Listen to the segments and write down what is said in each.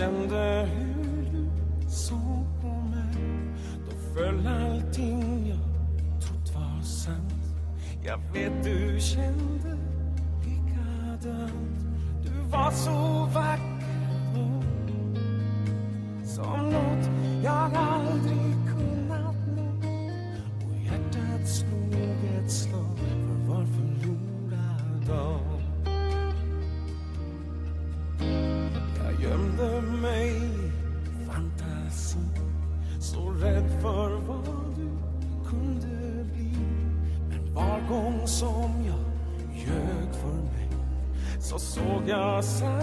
Gender. outside.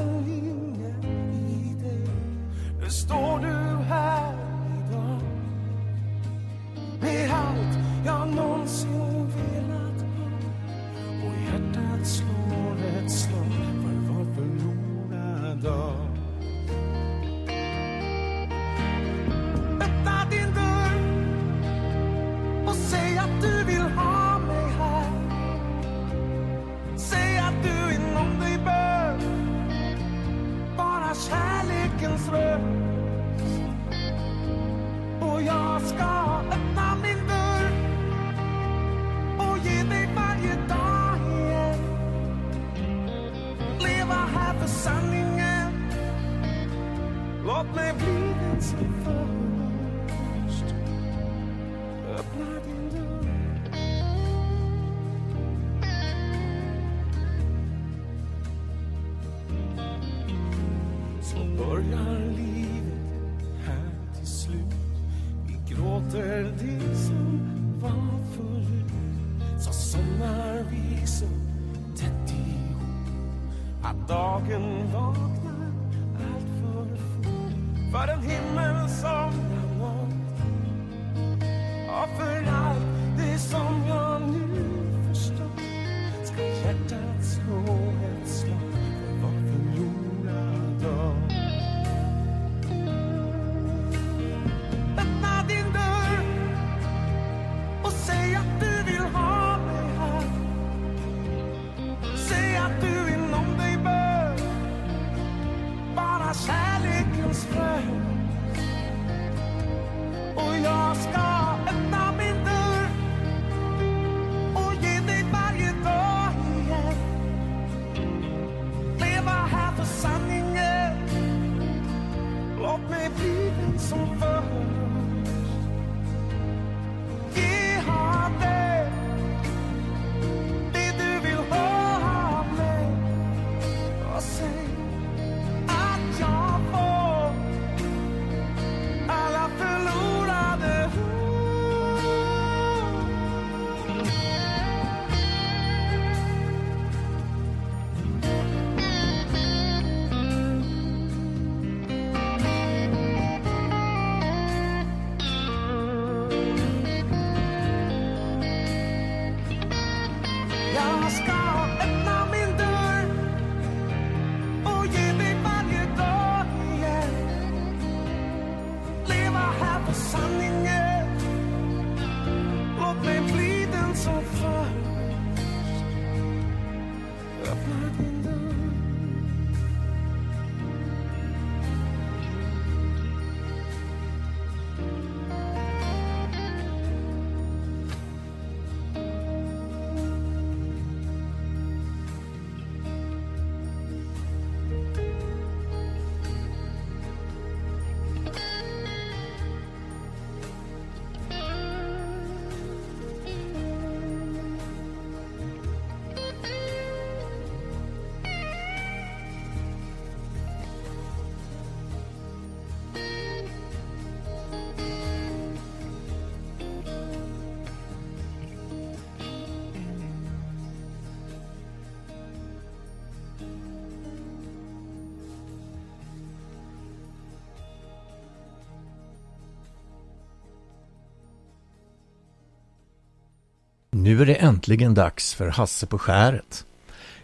Nu är det äntligen dags för Hasse på skäret.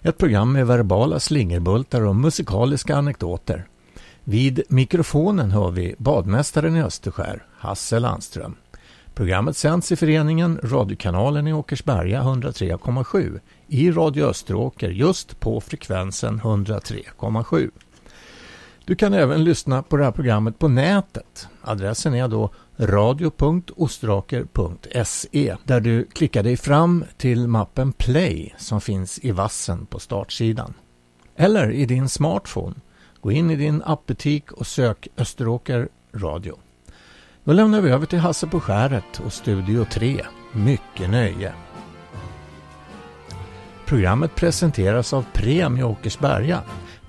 Ett program med verbala slingerbultar och musikaliska anekdoter. Vid mikrofonen hör vi badmästaren i Österskär, Hasse Landström. Programmet sänds i föreningen Radiokanalen i Åkersberga 103,7 i Radio Österåker just på frekvensen 103,7. Du kan även lyssna på det här programmet på nätet. Adressen är då radio.ostraker.se där du klickar dig fram till mappen Play som finns i vassen på startsidan. Eller i din smartphone. Gå in i din appbutik och sök Österåker Radio. Då lämnar vi över till Hasse på skäret och Studio 3. Mycket nöje! Programmet presenteras av Prem i Åkersberga,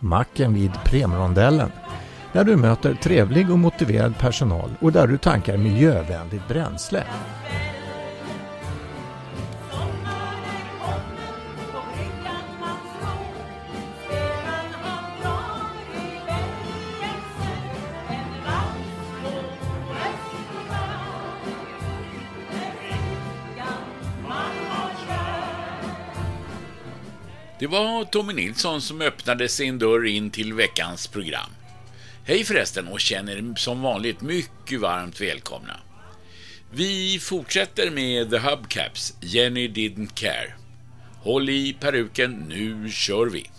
macken vid Premrondellen, där du möter trevlig och motiverad personal och där du tankar miljövänligt bränsle. Det var Tommy Nilsson som öppnade sin dörr in till veckans program. Hej förresten och känner som vanligt mycket varmt välkomna. Vi fortsätter med The Hubcaps, Jenny Didn't Care. Håll i peruken, nu kör vi!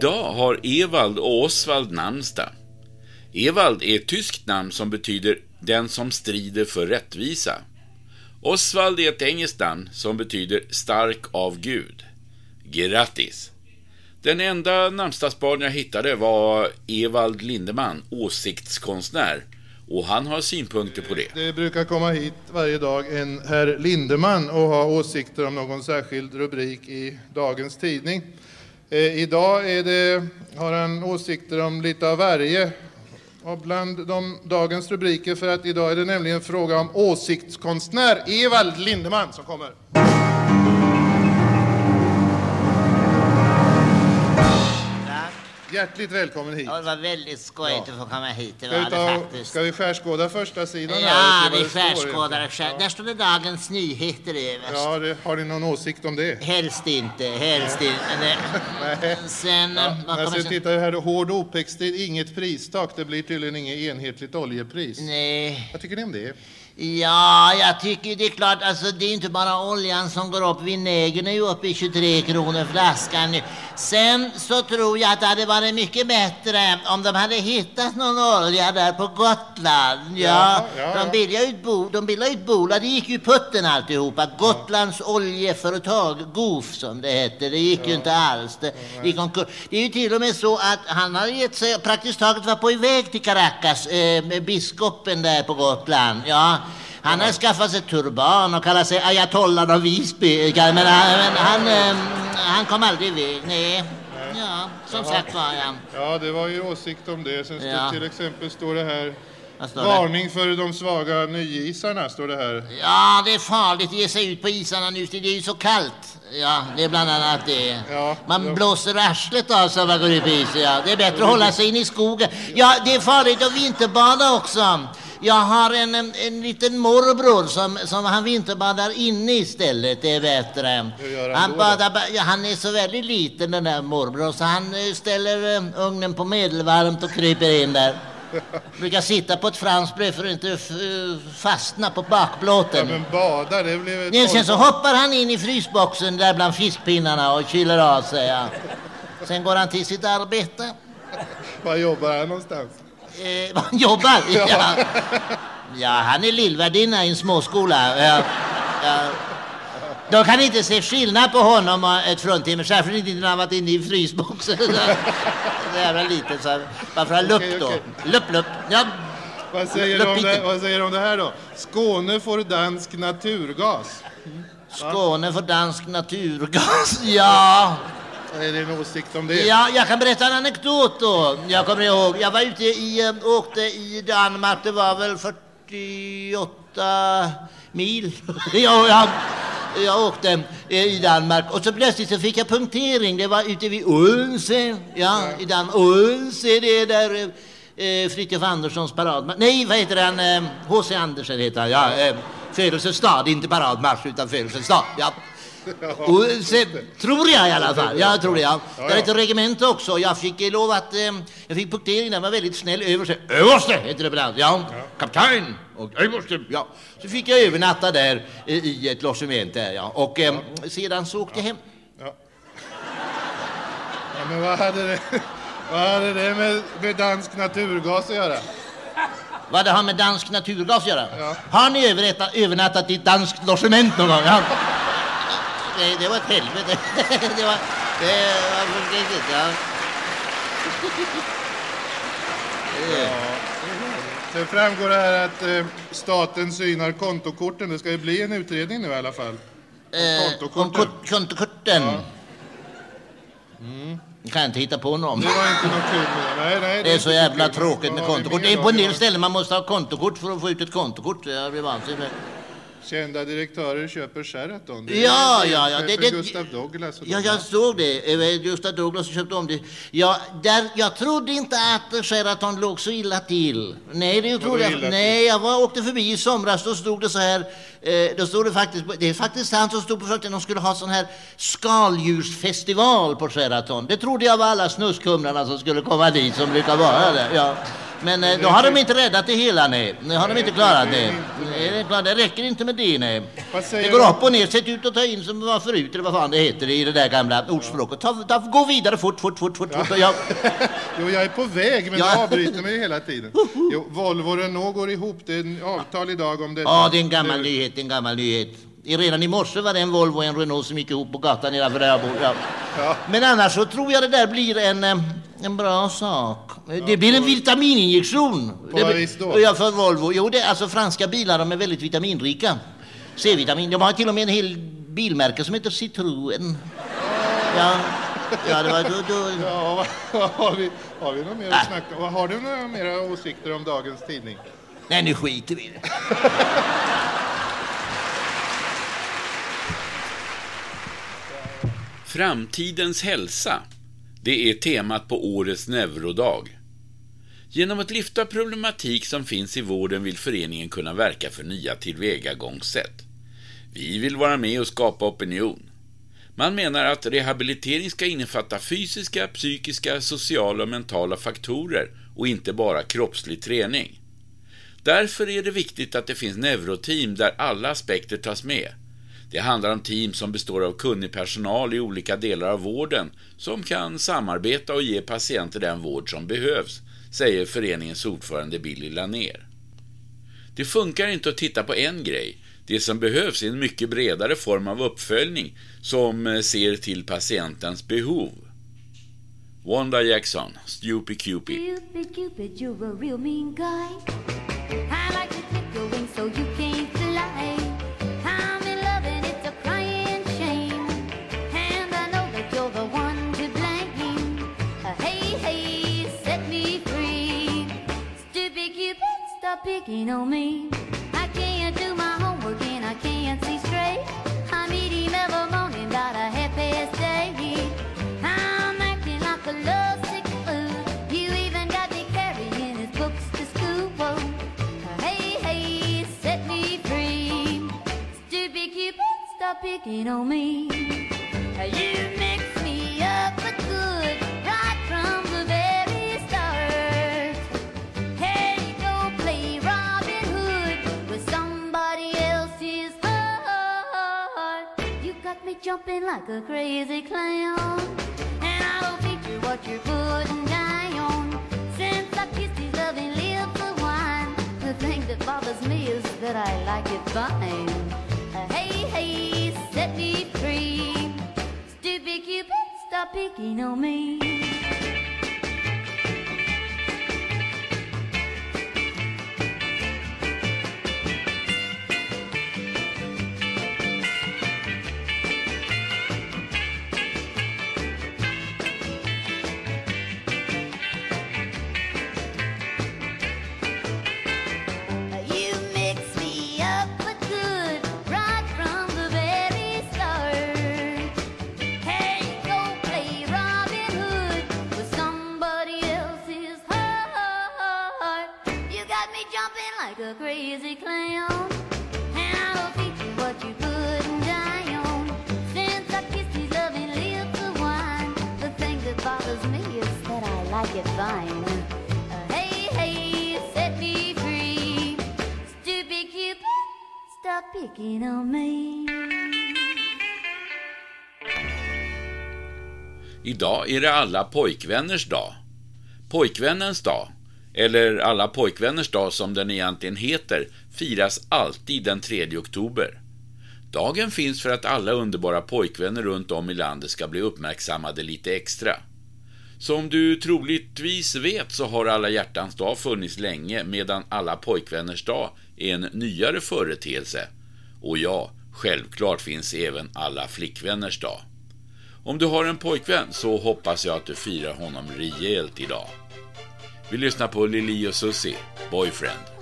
Idag har Evald och Osvald namnsdag. Evald är ett tyskt namn som betyder den som strider för rättvisa. Osvald är ett engelskt namn som betyder stark av Gud. Grattis! Den enda namnsdagsbarn jag hittade var Evald Lindeman, åsiktskonstnär. Och han har synpunkter på det. Det brukar komma hit varje dag en herr Lindeman och ha åsikter om någon särskild rubrik i dagens tidning. Eh, idag är det, har han åsikter om lite av varje och bland de, dagens rubriker, för att idag är det nämligen fråga om åsiktskonstnär Evald Lindeman som kommer. Hjärtligt välkommen hit. Ja, det var väldigt skojigt Ja. att få komma hit. Det Ska det ta, faktiskt. ska vi skärskåda första sidan här? Ja, se vi det skärskådar. Skär. Där står det Dagens Nyheter överst. Ja, det, har ni någon åsikt om det? Helst inte, helst inte. Nej. Sen, Ja, eh, vad kommer sen tittar här, hård OPEC-strid, inget pristak. Det blir tydligen inget enhetligt oljepris. Nej. Vad tycker ni om det? Ja, jag tycker det är klart, alltså det är inte bara oljan som går upp, vinägern är ju uppe i 23 kronor flaskan nu. Sen så tror jag att det hade varit mycket bättre om de hade hittat någon olja där på Gotland. Ja, Ja, ja, ja. de bildade ju ett, bo, de bildade ju ett bolag, det gick ju putten alltihopa. Gotlands oljeföretag, GOF som det hette, det gick ju inte alls. Det, gick omkull. det är ju till och med så att han har gett sig, praktiskt taget var på väg till Caracas, eh, med biskopen där på Gotland. Ja. Han har skaffat sig turban och kallar sig ayatollah av Visby. Men han, men han, eh, han kom aldrig iväg. Nej. Ja, som sagt var ja. Ja, det var ju åsikt om det. Sen Ja. till exempel står det här det? Varning för de svaga nyisarna, står det här. Ja, det är farligt att ge sig ut på isarna nu, det är ju så kallt. Ja, det är bland annat det. Ja, man ja. blåser arslet av sig om man går ut på isen. Ja. Det är bättre att hålla sig inne i skogen. Ja, det är farligt att vinterbada också. Jag har en, en, en liten morbror som, som han vinterbadar inne istället. Det är bättre. Hur gör han han, då badar, ba- ja, han är så väldigt liten den där morbror så han eh, ställer eh, ugnen på medelvarmt och kryper in där. Brukar sitta på ett franskt bröd för att inte eh, fastna på Ja, bakplåten. men bada, det blev Nej, sen så hoppar han in i frysboxen där bland fiskpinnarna och kyler av sig. Ja. Sen går han till sitt arbete. Var jobbar han någonstans? Eh, han jobbar. Ja. ja, han är lillvärdinna i en småskola. Ja. Ja. De kan inte se skillnad på honom och ett fruntimmer, särskilt inte när han varit inne i frysboxen. Så jävla litet så varför ha lupp då? okej. Lupp, lupp. Ja. Vad säger, du om det, vad säger du om det här då? Skåne får dansk naturgas. Skåne för dansk naturgas. Ja. Är det en åsikt om det? Ja, jag kan berätta en anekdot då. Jag kommer ihåg, jag var ute i, eh, åkte i Danmark, det var väl 48 mil. ja, jag, jag åkte eh, i Danmark och så plötsligt så fick jag punktering. Det var ute vid Odense, ja, i. Odense, det är där eh, Fritiof Anderssons paradmarsch. Nej, vad heter han? Eh, H.C. Andersen heter han, ja. Eh, födelsestad, inte paradmarsch utan födelsestad. Ja. Och se, tror jag i alla fall. Jag tror det. Ja. Ja, Det är ja. ett regemente också. Jag fick lov att... Eh, jag fick punktering. Den var väldigt snäll. Överste. Överste heter det ibland. Ja. Kapten och överste. Ja. Så fick jag övernatta där eh, i ett logement där. Ja. Och eh, sedan så åkte jag hem. Ja. ja men vad hade det, vad hade det med, med dansk naturgas att göra? Vad det har med dansk naturgas att göra? Ja. Har ni övernattat i ett danskt logement någon gång? Ja. Det, det var ett helvete. det var... Det var förskräckligt. Ja. Framgår det här att eh, staten synar kontokorten. Det ska ju bli en utredning nu i alla fall. Eh, om kontokorten. kort- kontokorten. Jag kan inte hitta på någon. Det var inte något kul det. Nej, nej, Det är så jävla kul. tråkigt med kontokort. Det är på en del ställen man måste ha kontokort för att få ut ett kontokort. Jag blir vansinnig. Kända direktörer köper Sheraton. Det Ja, ja, ja. Det, det, Gustav Douglas. och ja, jag såg det. Eh, Gustav Douglas köpte om det. Ja, där, jag trodde inte att Sheraton låg så illa till. Nej, det trodde illa jag. Nej, jag var, åkte förbi i somras. Då stod det så här. Eh, då stod det faktiskt, det är faktiskt han som stod på skylten. De skulle ha sån här skaldjursfestival på Sheraton. Det trodde jag var alla snuskhumrarna som skulle komma dit som brukar vara där. Ja. Men eh, då har de inte räddat det hela, nej. Det har de inte klarat det. Nej, det, är klart, det räcker inte med det, nej. Det går upp och ner, sätt ut och ta in som det var förut, eller vad fan det heter i det där gamla ordspråket. Ta, ta, gå vidare fort, fort, fort, fort. fort. Ja. Jo, jag är på väg, men Ja. du avbryter mig hela tiden. Jo, Volvo och Renault går ihop. Det är en avtal idag om detta. ja, det är en gammal nyhet, det är en gammal nyhet. Redan i morse var det en Volvo och en Renault som gick ihop på gatan nedanför där jag bor. Ja. Ja. Men annars så tror jag det där blir en, en bra sak. Det blir en vitamininjektion. På det vad vis då? Ja, för Volvo. Jo, det alltså franska bilar, de är väldigt vitaminrika. C-vitamin. De har till och med en hel bilmärke som heter Citroën. Ja, ja det var då... då. Ja, har vi, har vi något mer att snacka om? Har du några mera åsikter om dagens tidning? Nej, nu skiter vi i det. Framtidens hälsa. Det är temat på årets neurodag. Genom att lyfta problematik som finns i vården vill föreningen kunna verka för nya tillvägagångssätt. Vi vill vara med och skapa opinion. Man menar att rehabilitering ska innefatta fysiska, psykiska, sociala och mentala faktorer och inte bara kroppslig träning. Därför är det viktigt att det finns neuroteam där alla aspekter tas med. Det handlar om team som består av kunnig personal i olika delar av vården som kan samarbeta och ge patienter den vård som behövs, säger föreningens ordförande Billy Laner. Det funkar inte att titta på en grej. Det som behövs är en mycket bredare form av uppföljning som eh, ser till patientens behov. Wanda Jackson, Stupid Cupid. Stupid Cupid, you're a real mean guy. I like to clip your wings so you can't fly. I'm in love and it's a crying shame. And I know that you're the one to blame. Uh, hey, hey, set me free. Stupid Cupid, stop picking on me. Picking on me. You mix me up for good right from the very start. Hey, go play Robin Hood with somebody else's heart. You got me jumping like a crazy clown. And I will feature what you're putting down. Since I kissed his loving lips of wine, the thing that bothers me is that I like it fine. Stop picking on me. A crazy clown. And what you. Since I kissed loving lips of wine, the thing that bothers me is that I like it fine. Uh, hey, hey, set me free. Stupid Cupid, stop picking on me. Idag är det alla pojkvänners dag. Pojkvännens dag, eller alla pojkvänners dag som den egentligen heter, firas alltid den 3 oktober. Dagen finns för att alla underbara pojkvänner runt om i landet ska bli uppmärksammade lite extra. Som du troligtvis vet så har alla hjärtans dag funnits länge medan alla pojkvänners dag är en nyare företeelse. Och ja, självklart finns även alla flickvänners dag. Om du har en pojkvän så hoppas jag att du firar honom rejält idag. Vi lyssnar på Lili och Susie, Boyfriend.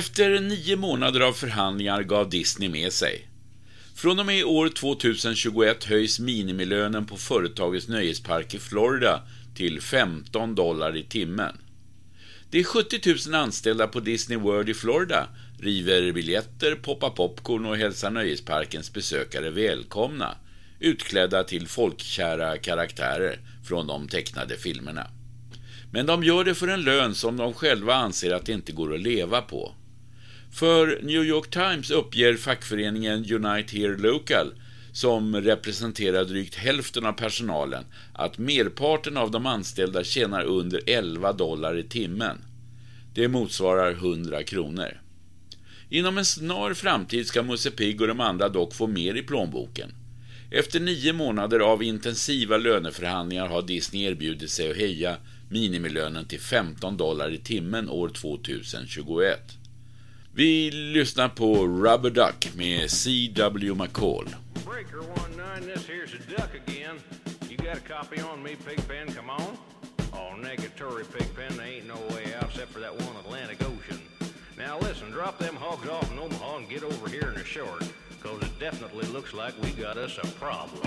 Efter nio månader av förhandlingar gav Disney med sig. Från och med år 2021 höjs minimilönen på företagets nöjespark i Florida till 15 dollar i timmen. De 70 000 anställda på Disney World i Florida river biljetter, poppar popcorn och hälsar nöjesparkens besökare välkomna, utklädda till folkkära karaktärer från de tecknade filmerna. Men de gör det för en lön som de själva anser att det inte går att leva på. För New York Times uppger fackföreningen Unite Here Local, som representerar drygt hälften av personalen, att merparten av de anställda tjänar under 11 dollar i timmen. Det motsvarar 100 kronor. Inom en snar framtid ska Musse Pigg och de andra dock få mer i plånboken. Efter nio månader av intensiva löneförhandlingar har Disney erbjudit sig att höja minimilönen till 15 dollar i timmen år 2021. Vi lyssnar på Rubber Duck med C.W. McCall. Breaker one nine, this here's a duck again. You got a copy on me, Pigpen? Come on. Oh, negatory, Pigpen. There ain't no way out except for that one Atlantic Ocean. Now listen, drop them hogs off in Omaha and get over here in the short, cause it definitely looks like we got us a problem.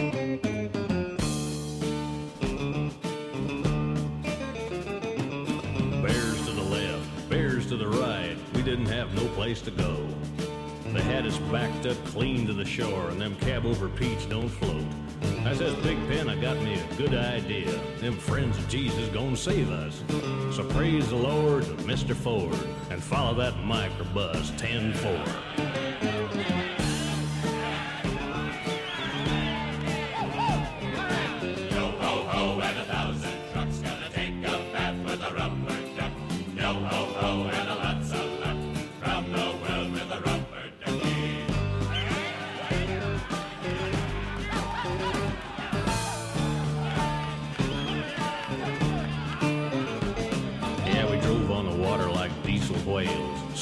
Bears to the left, bears to the right. Didn't have no place to go. They had us backed up clean to the shore, and them cab over peats don't float. I says, Big Pen, I got me a good idea. Them friends of Jesus gonna save us. So praise the Lord, to Mr. Ford, and follow that microbus 10-4.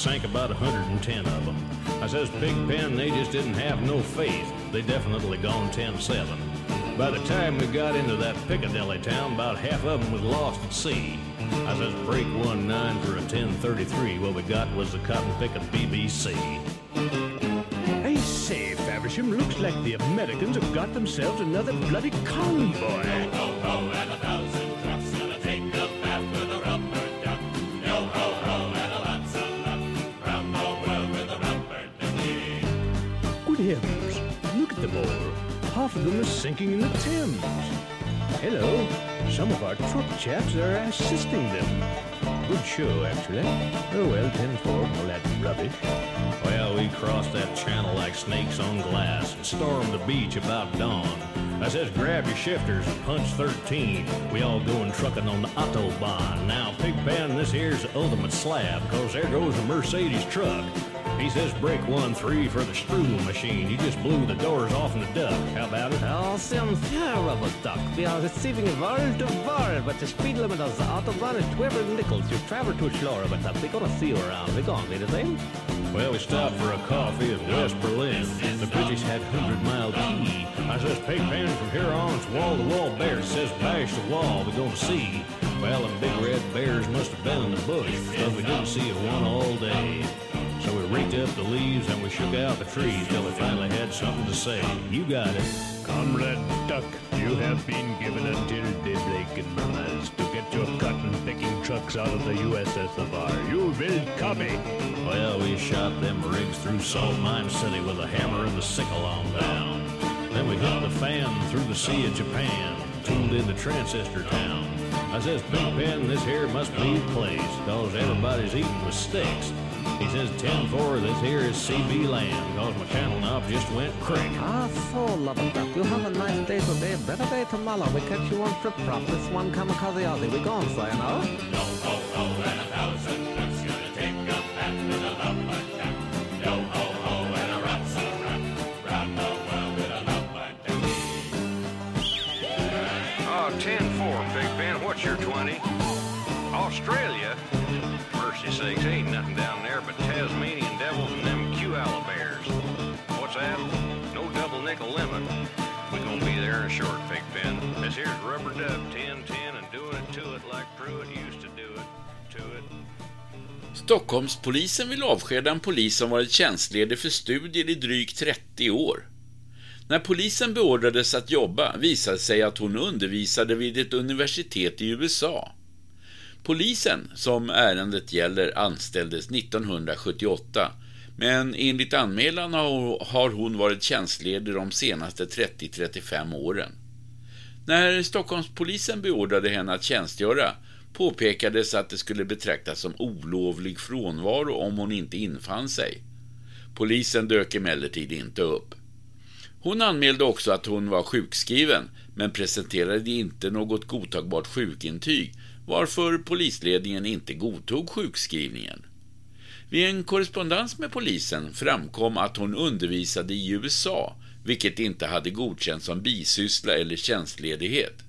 Sank about 110 of them. I says, Big Pen, they just didn't have no faith. They definitely gone 10-7. By the time we got into that Piccadilly town, about half of them was lost at sea. I says, break one nine for a 1033. What we got was the cotton picking BBC. I say, Faversham, looks like the Americans have got themselves another bloody convoy. Heavens, look at them all. Half of them are sinking in the Thames. Hello, some of our truck chaps are assisting them. Good show, actually. Oh well, 10-4, all that rubbish. Well, we crossed that channel like snakes on glass and stormed the beach about dawn. I says, grab your shifters and punch 13. We all going trucking on the Autobahn. Now, Pigpen, this here's the ultimate slab, cause there goes a Mercedes truck. He says break one three for the Strudel machine. You just blew the doors off in the duck. How about it? Oh, some terrible duck. We are receiving word to but the speed limit of the Autobahn is 12 nickels. You travel too slow, but we're gonna see you around. We're gonna be eh? the same. Well, we stopped for a coffee in West Berlin. The British had 100 Mile Key. I says, Pigpen, from here on it's wall to wall bears. Says, bash the wall, we're gonna see. Well, them big red bears must have been in the bush, because we didn't see a one all day. So we raked up the leaves and we shook out the trees till we finally had something to say. You got it. Comrade Duck, you have been given until daybreak in Manaus to get your cotton picking trucks out of the USSR. You will copy. Well, we shot them rigs through Salt Mine City with a hammer and a sickle on down. Then we hit the fan through the Sea of Japan, tuned into Transistor Town. I says, Big Ben, this here must be the place, cause everybody's eating with sticks. He says, 10-4, this here is CB land, cause my channel knob just went crick. Ah, so lovely duck. You have a nice day today, better day tomorrow. We catch you on trip prop. This one kamikaze Aussie. We gone, so you know. Oh, 10-4, Big Ben, what's your 20? Australia? Mercy sakes, ain't nothing down there but Tasmanian devils and them Q bears. What's that? No double nickel limit. We're gonna be there in a short, Big Ben. This here's Rubber Duck, 1010 and doing it to it like Pruitt used to do it. To it. Stockholmspolisen vill avskeda en polis som varit tjänstledig för studier i drygt 30 år. När polisen beordrades att jobba visade sig att hon undervisade vid ett universitet i USA. Polisen, som ärendet gäller, anställdes 1978, men enligt anmälan har hon varit tjänstledig de senaste 30-35 åren. När Stockholmspolisen beordrade henne att tjänstgöra påpekades att det skulle betraktas som olovlig frånvaro om hon inte infann sig. Polisen dök emellertid inte upp. Hon anmälde också att hon var sjukskriven, men presenterade inte något godtagbart sjukintyg, varför polisledningen inte godtog sjukskrivningen. Vid en korrespondens med polisen framkom att hon undervisade i USA, vilket inte hade godkänts som bisyssla eller tjänstledighet.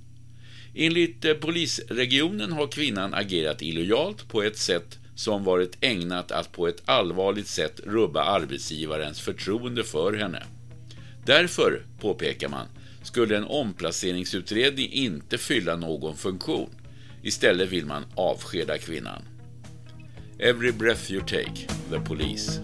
Enligt eh, polisregionen har kvinnan agerat illojalt på ett sätt som varit ägnat att på ett allvarligt sätt rubba arbetsgivarens förtroende för henne. Därför, påpekar man, skulle en omplaceringsutredning inte fylla någon funktion. Istället vill man avskeda kvinnan. Every breath you take, the police.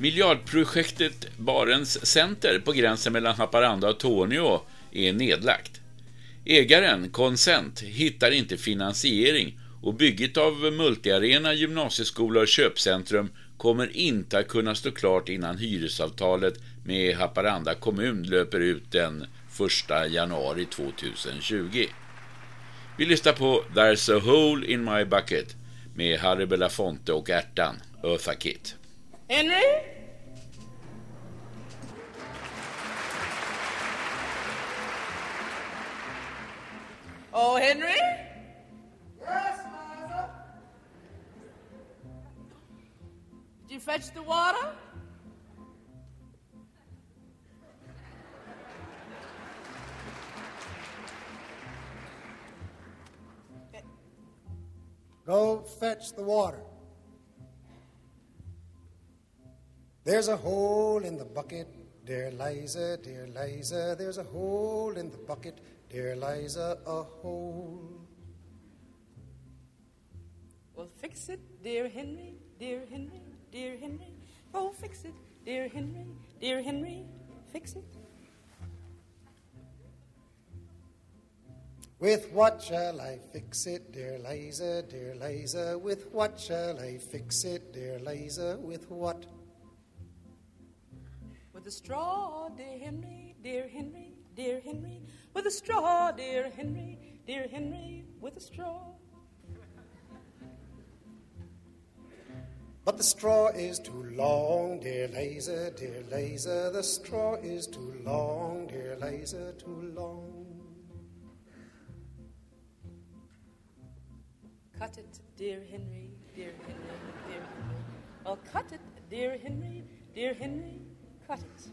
Miljardprojektet Barents Center på gränsen mellan Haparanda och Torneå är nedlagt. Ägaren, Consent, hittar inte finansiering och bygget av multiarena gymnasieskola och köpcentrum kommer inte att kunna stå klart innan hyresavtalet med Haparanda kommun löper ut den 1 januari 2020. Vi lyssnar på There's a hole in my bucket med Harry Belafonte och ärtan Eartha Kitt. Henry? Oh, Henry? Yes, Liza. Did you fetch the water? Go fetch the water. There's a hole in the bucket, dear Liza, dear Liza. There's a hole in the bucket, dear Liza, a hole. Well, fix it, dear Henry, dear Henry, dear Henry. Oh, fix it, dear Henry, dear Henry. Fix it. With what shall I fix it, dear Liza, dear Liza? With what shall I fix it, dear Liza? With what? A straw, dear Henry, dear Henry, dear Henry. With a straw, dear Henry, dear Henry. With a straw. But the straw is too long, dear Liza, dear Liza. The straw is too long, dear Liza, too long. Cut it, dear Henry, dear Henry, dear Henry. Oh, cut it, dear Henry, dear Henry. Cut it.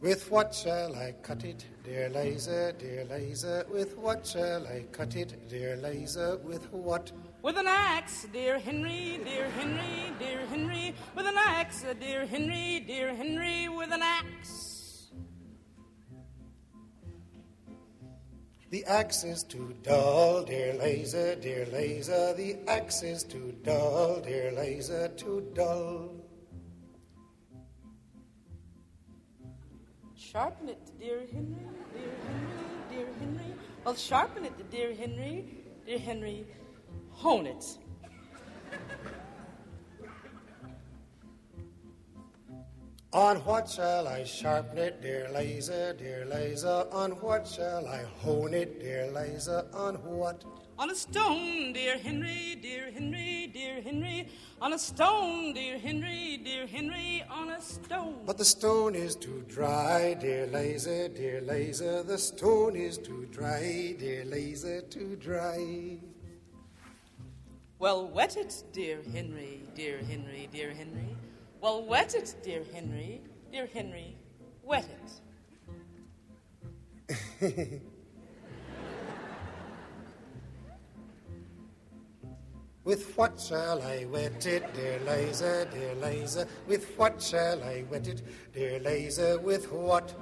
With what shall I cut it, dear Liza, dear Liza? With what shall I cut it, dear Liza? With what? With an axe, dear Henry, dear Henry, dear Henry. With an axe, dear Henry, dear Henry. With an axe. The axe is too dull, dear Liza, dear Liza. The axe is too dull, dear Liza, too dull. Sharpen it, dear Henry, dear Henry, dear Henry. Well, sharpen it, dear Henry, dear Henry. Hone it. On what shall I sharpen it, dear Liza, dear Liza? On what shall I hone it, dear Liza? On what? On a stone, dear Henry, dear Henry, dear Henry. On a stone, dear Henry, dear Henry. On a stone. But the stone is too dry, dear Liza, dear Liza. The stone is too dry, dear Liza, too dry. Well, wet it, dear Henry, dear Henry, dear Henry. Well, wet it, dear Henry, dear Henry. Wet it. With what shall I wet it, dear Liza, dear Liza? With what shall I wet it, dear Liza? With what?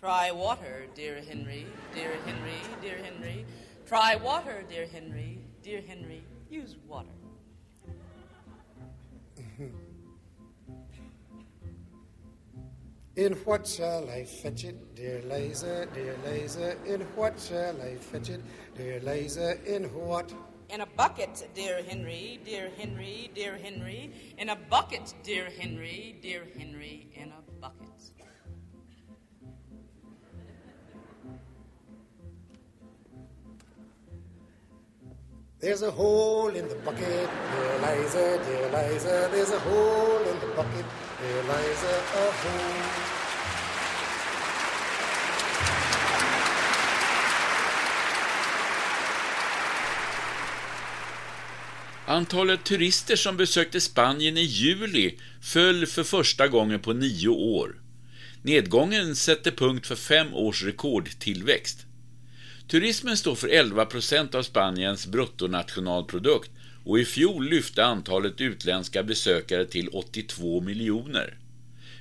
Try water, dear Henry, dear Henry, dear Henry. Try water, dear Henry, dear Henry. Use water. In what shall I fetch it, dear Liza, dear Liza? In what shall I fetch it, dear Liza? In what? In a bucket, dear Henry, dear Henry, dear Henry. In a bucket, dear Henry, dear Henry. In a bucket. There's a hole in the bucket, dear Liza, dear Liza. There's a hole in the bucket, Eliza Liza. Antalet turister som besökte Spanien i juli föll för första gången på nio år. Nedgången sätter punkt för fem års rekordtillväxt. Turismen står för 11 procent av Spaniens bruttonationalprodukt och i fjol lyfte antalet utländska besökare till 82 miljoner.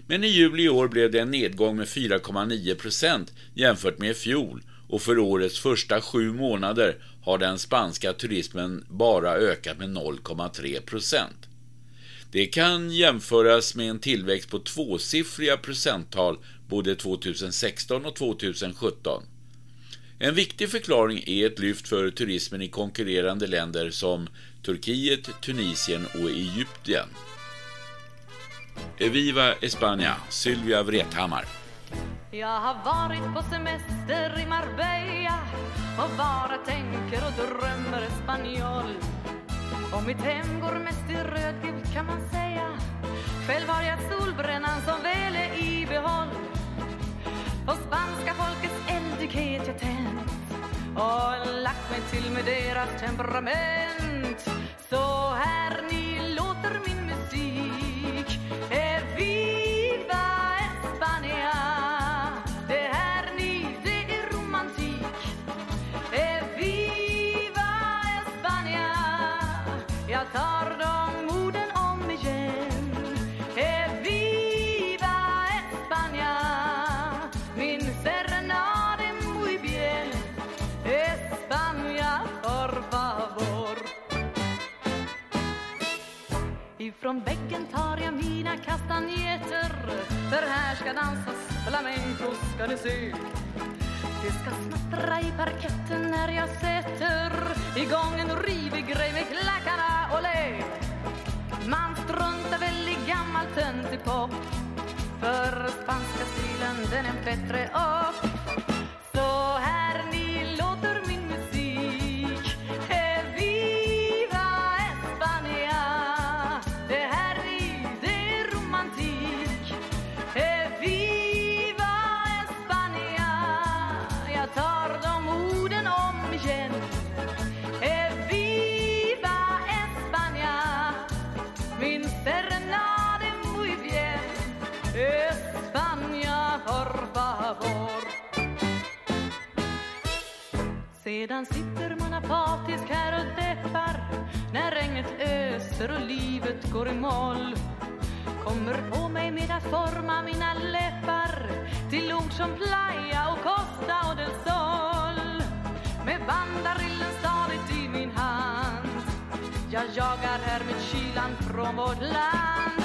Men i juli i år blev det en nedgång med 4,9 procent jämfört med i fjol och för årets första sju månader har den spanska turismen bara ökat med 0,3 procent. Det kan jämföras med en tillväxt på tvåsiffriga procenttal både 2016 och 2017. En viktig förklaring är ett lyft för turismen i konkurrerande länder som Turkiet, Tunisien och Egypten. Viva España, Sylvia Vrethammar. Jag har varit på semester i Marbella och bara tänker och drömmer spanjol. Och mitt hem går mest i rödgult kan man säga. Själv har jag solbrännan som väl är i behåll. Och spanska folket eldighet jag tänt och lagt mig till med deras temperament. Så här ni Från bäcken tar jag mina kastanjetter För här ska dansas flamenco ska ni se. Det ska snattra i parketten när jag sätter igång en rivig grej med klackarna och le. Man struntar väl i gammal töntig pop. För spanska stilen den är bättre upp Så här ni låter Sedan sitter man apatisk här och deppar. När regnet öser och livet går i moll Kommer på mig med att forma mina läppar. Till ord som playa och costa och del sol Med bandarillen stadigt i min hand. Jag jagar här med kylan från vårt land.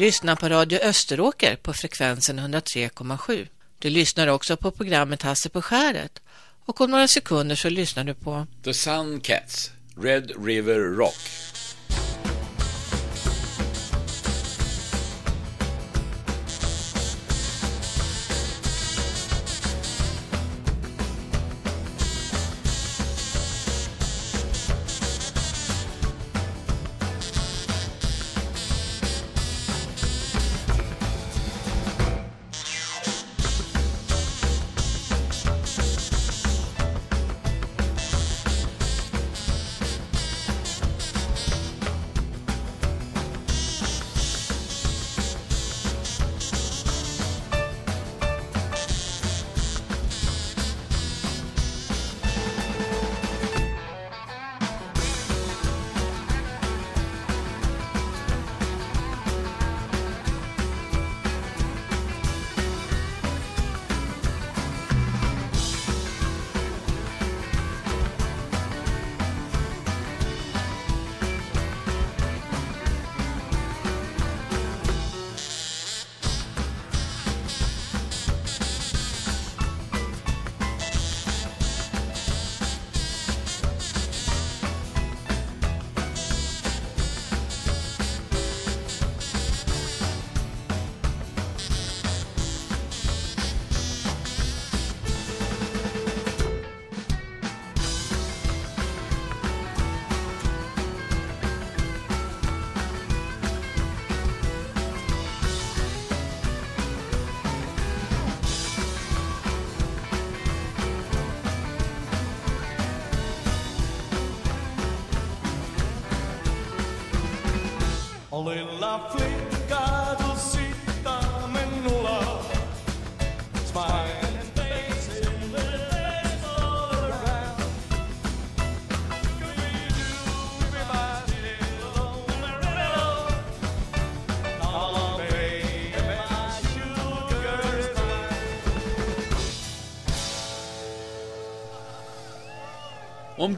Lyssnar på Radio Österåker på frekvensen 103,7. Du lyssnar också på programmet Hasse på skäret och om några sekunder så lyssnar du på The Sun Cats, Red River Rock.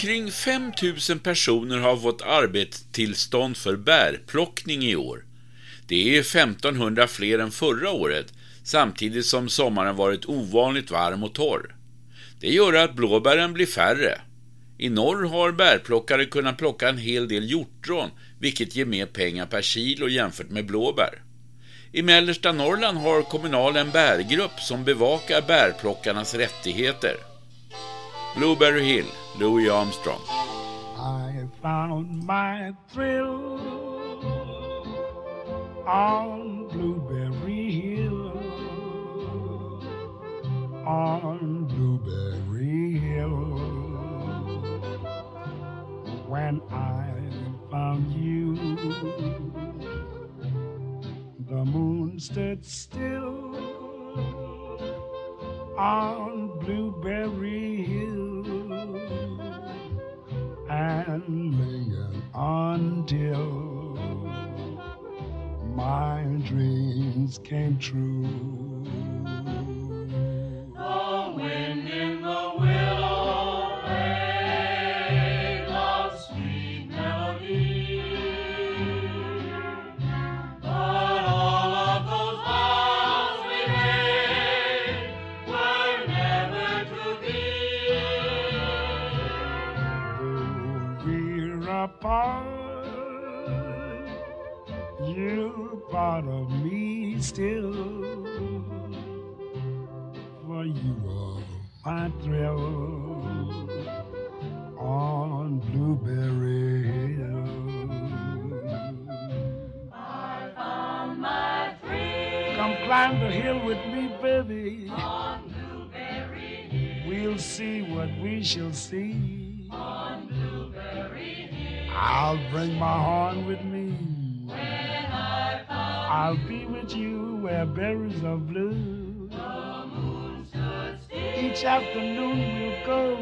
Omkring 5 000 personer har fått arbetstillstånd för bärplockning i år. Det är 1500 fler än förra året, samtidigt som sommaren varit ovanligt varm och torr. Det gör att blåbären blir färre. I norr har bärplockare kunnat plocka en hel del hjortron, vilket ger mer pengar per kilo jämfört med blåbär. I mellersta Norrland har kommunal en bärgrupp som bevakar bärplockarnas rättigheter. Blueberry Hill, Louis Armstrong. I found my thrill on Blueberry Hill. On Blueberry Hill. When I found you, the moon stood still on Blueberry and lingered until my dreams came true. Thrill on Blueberry Come climb the hill with me, baby. on Blueberry Hill. We'll see what we shall see. On Blueberry Hill. I'll bring my horn with me. When I found I'll be with you where berries are. Each afternoon we'll go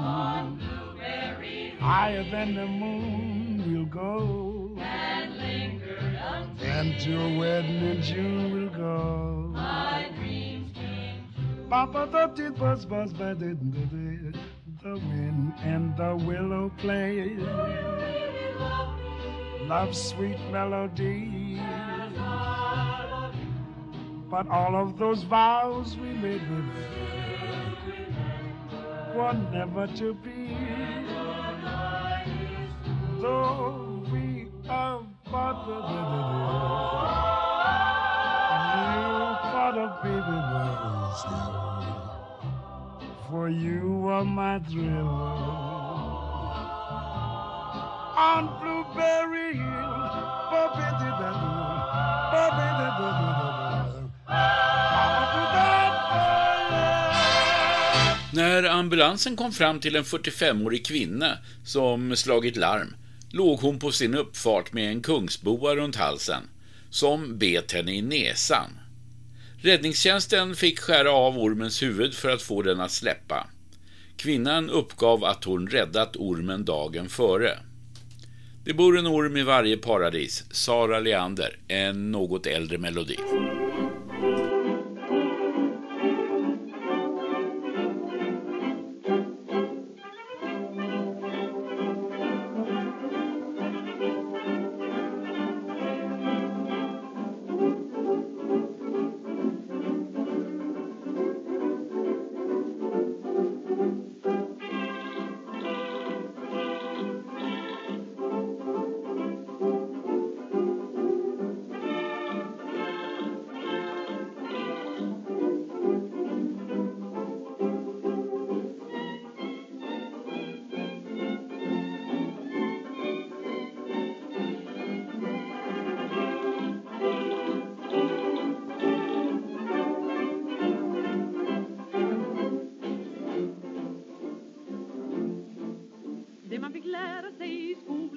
on Blueberry higher than the moon. We'll go and lingered until and to a wedding in June we'll go. my dreams came true. Papa the did buzz buzz buzz the wind and the willow play. Love's sweet melody. But all of those vows we made with were never to be. Though we are parted, you part of baby but still. For you are my thrill. On Blueberry Hill, ba-ba-da-da-da, ba-ba-da-da-da-da. Ambulansen kom fram till en 45-årig kvinna som slagit larm låg hon på sin uppfart med en kungsboa runt halsen som bet henne i näsan. Räddningstjänsten fick skära av ormens huvud för att få den att släppa. Kvinnan uppgav att hon räddat ormen dagen före. Det bor en orm i varje paradis, Sara Leander, en något äldre melodi.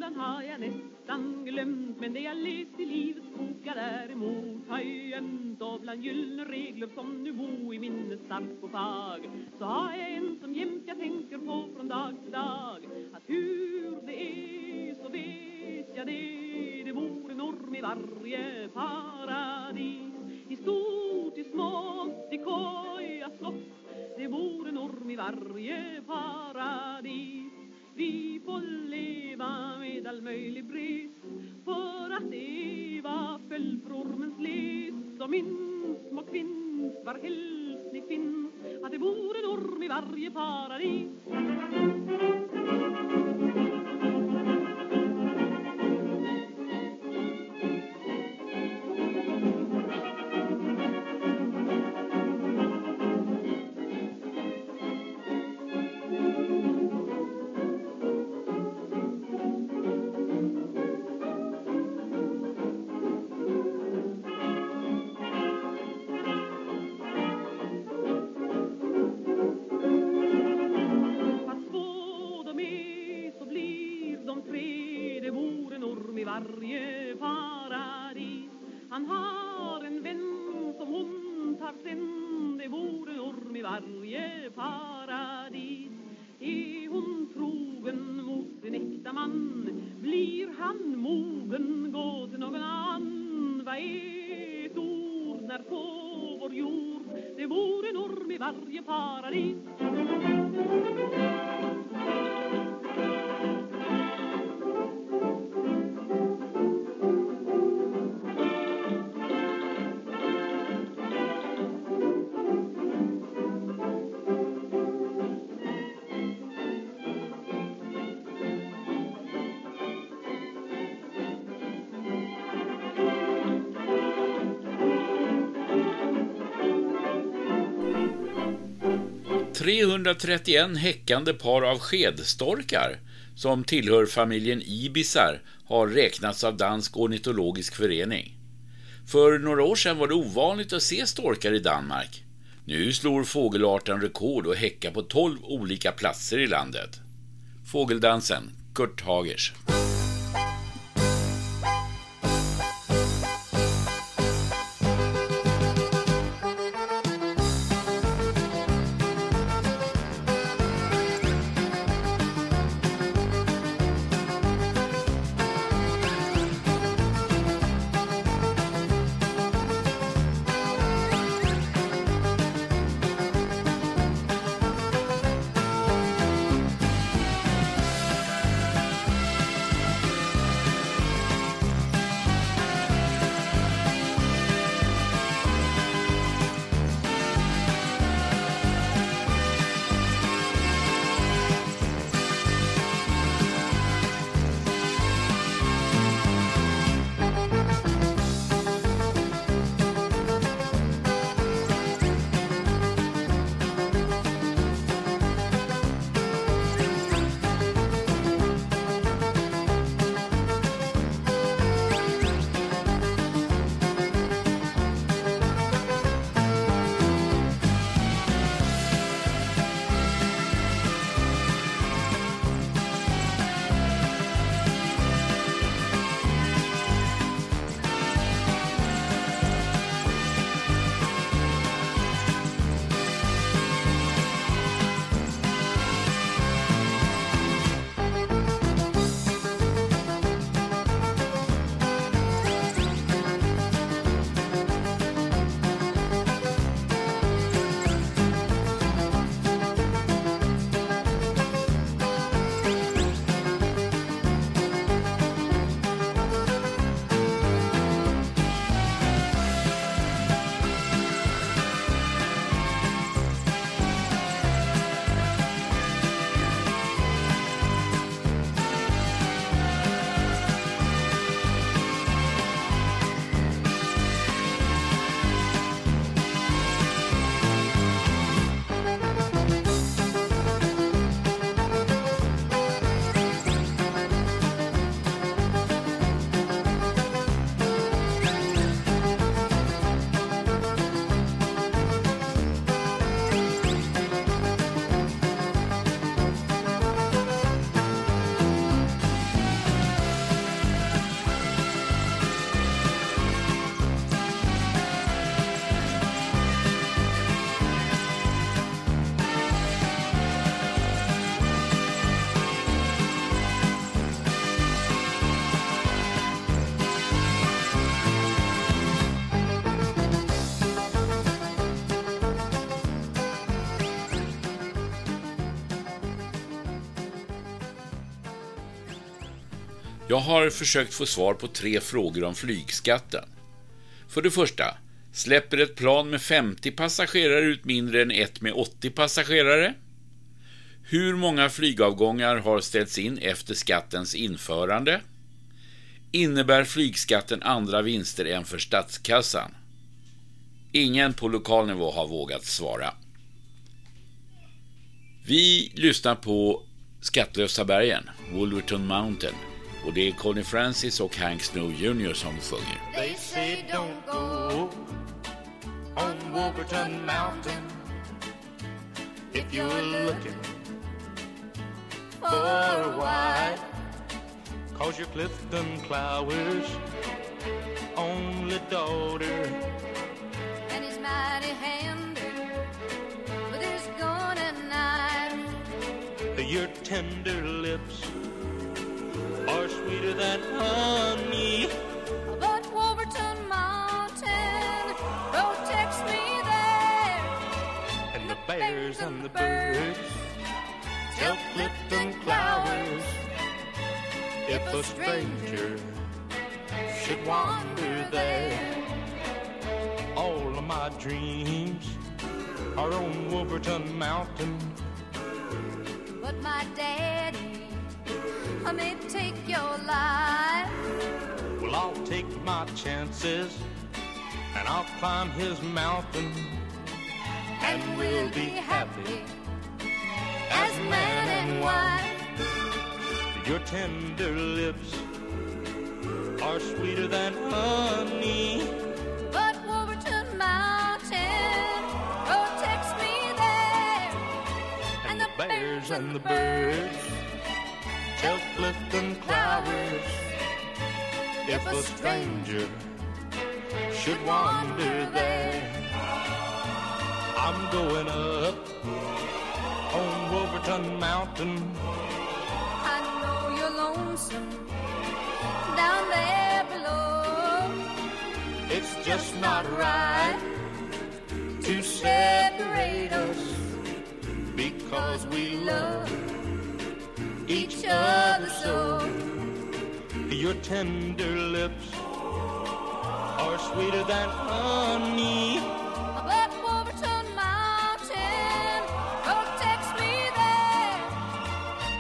Skolan har jag nästan glömt Men det jag läst i livets bok jag däremot. Har gömt Och bland gyllene regler som nu bo i minnet starkt på fag. Så har jag en som jämt jag tänker på från dag till dag. Att hur det är så vet jag det. Det bor en orm i varje paradis. I stort, i smått, i koja slott. Det bor en orm i varje paradis. Vi får leva med all möjlig brist För att Eva föll för ormens led Och minns, små kvinns, var helst ni finns Att det bor en orm i varje paradis. 331 häckande par av skedstorkar som tillhör familjen ibisar har räknats av Dansk ornitologisk förening. För några år sedan var det ovanligt att se storkar i Danmark. Nu slår fågelarten rekord och häckar på 12 olika platser i landet. Fågeldansen, Kurt Hagers. Jag har försökt få svar på tre frågor om flygskatten. För det första, släpper ett plan med 50 passagerare ut mindre än ett med 80 passagerare? Hur många flygavgångar har ställts in efter skattens införande? Innebär flygskatten andra vinster än för statskassan? Ingen på lokal nivå har vågat svara. Vi lyssnar på Skattlösa bergen, Wolverton Mountain. Och det är Connie Francis och Hank Snow Jr som sjunger. They say don't go on Wolverton Mountain if you're looking for a wife. Cause you're Clifton Clowers' only daughter. And mighty with his knife. Your tender lips are sweeter than honey. But Wolverton Mountain protects me there. And the bears and the birds tell Clifton Clowers if a stranger should wander there. All of my dreams are on Wolverton Mountain. But my daddy, I may take your life. Well, I'll take my chances and I'll climb his mountain and we'll be happy as man and wife. Your tender lips are sweeter than honey. But Wolverton Mountain oh, protects me there. And the bears and the birds tell Clifton Clowers if a stranger should wander there. I'm going up on Wolverton Mountain. I know you're lonesome down there below. It's just not right to separate us because we love each other so. Your tender lips are sweeter than honey. Wolverton Mountain protects me there.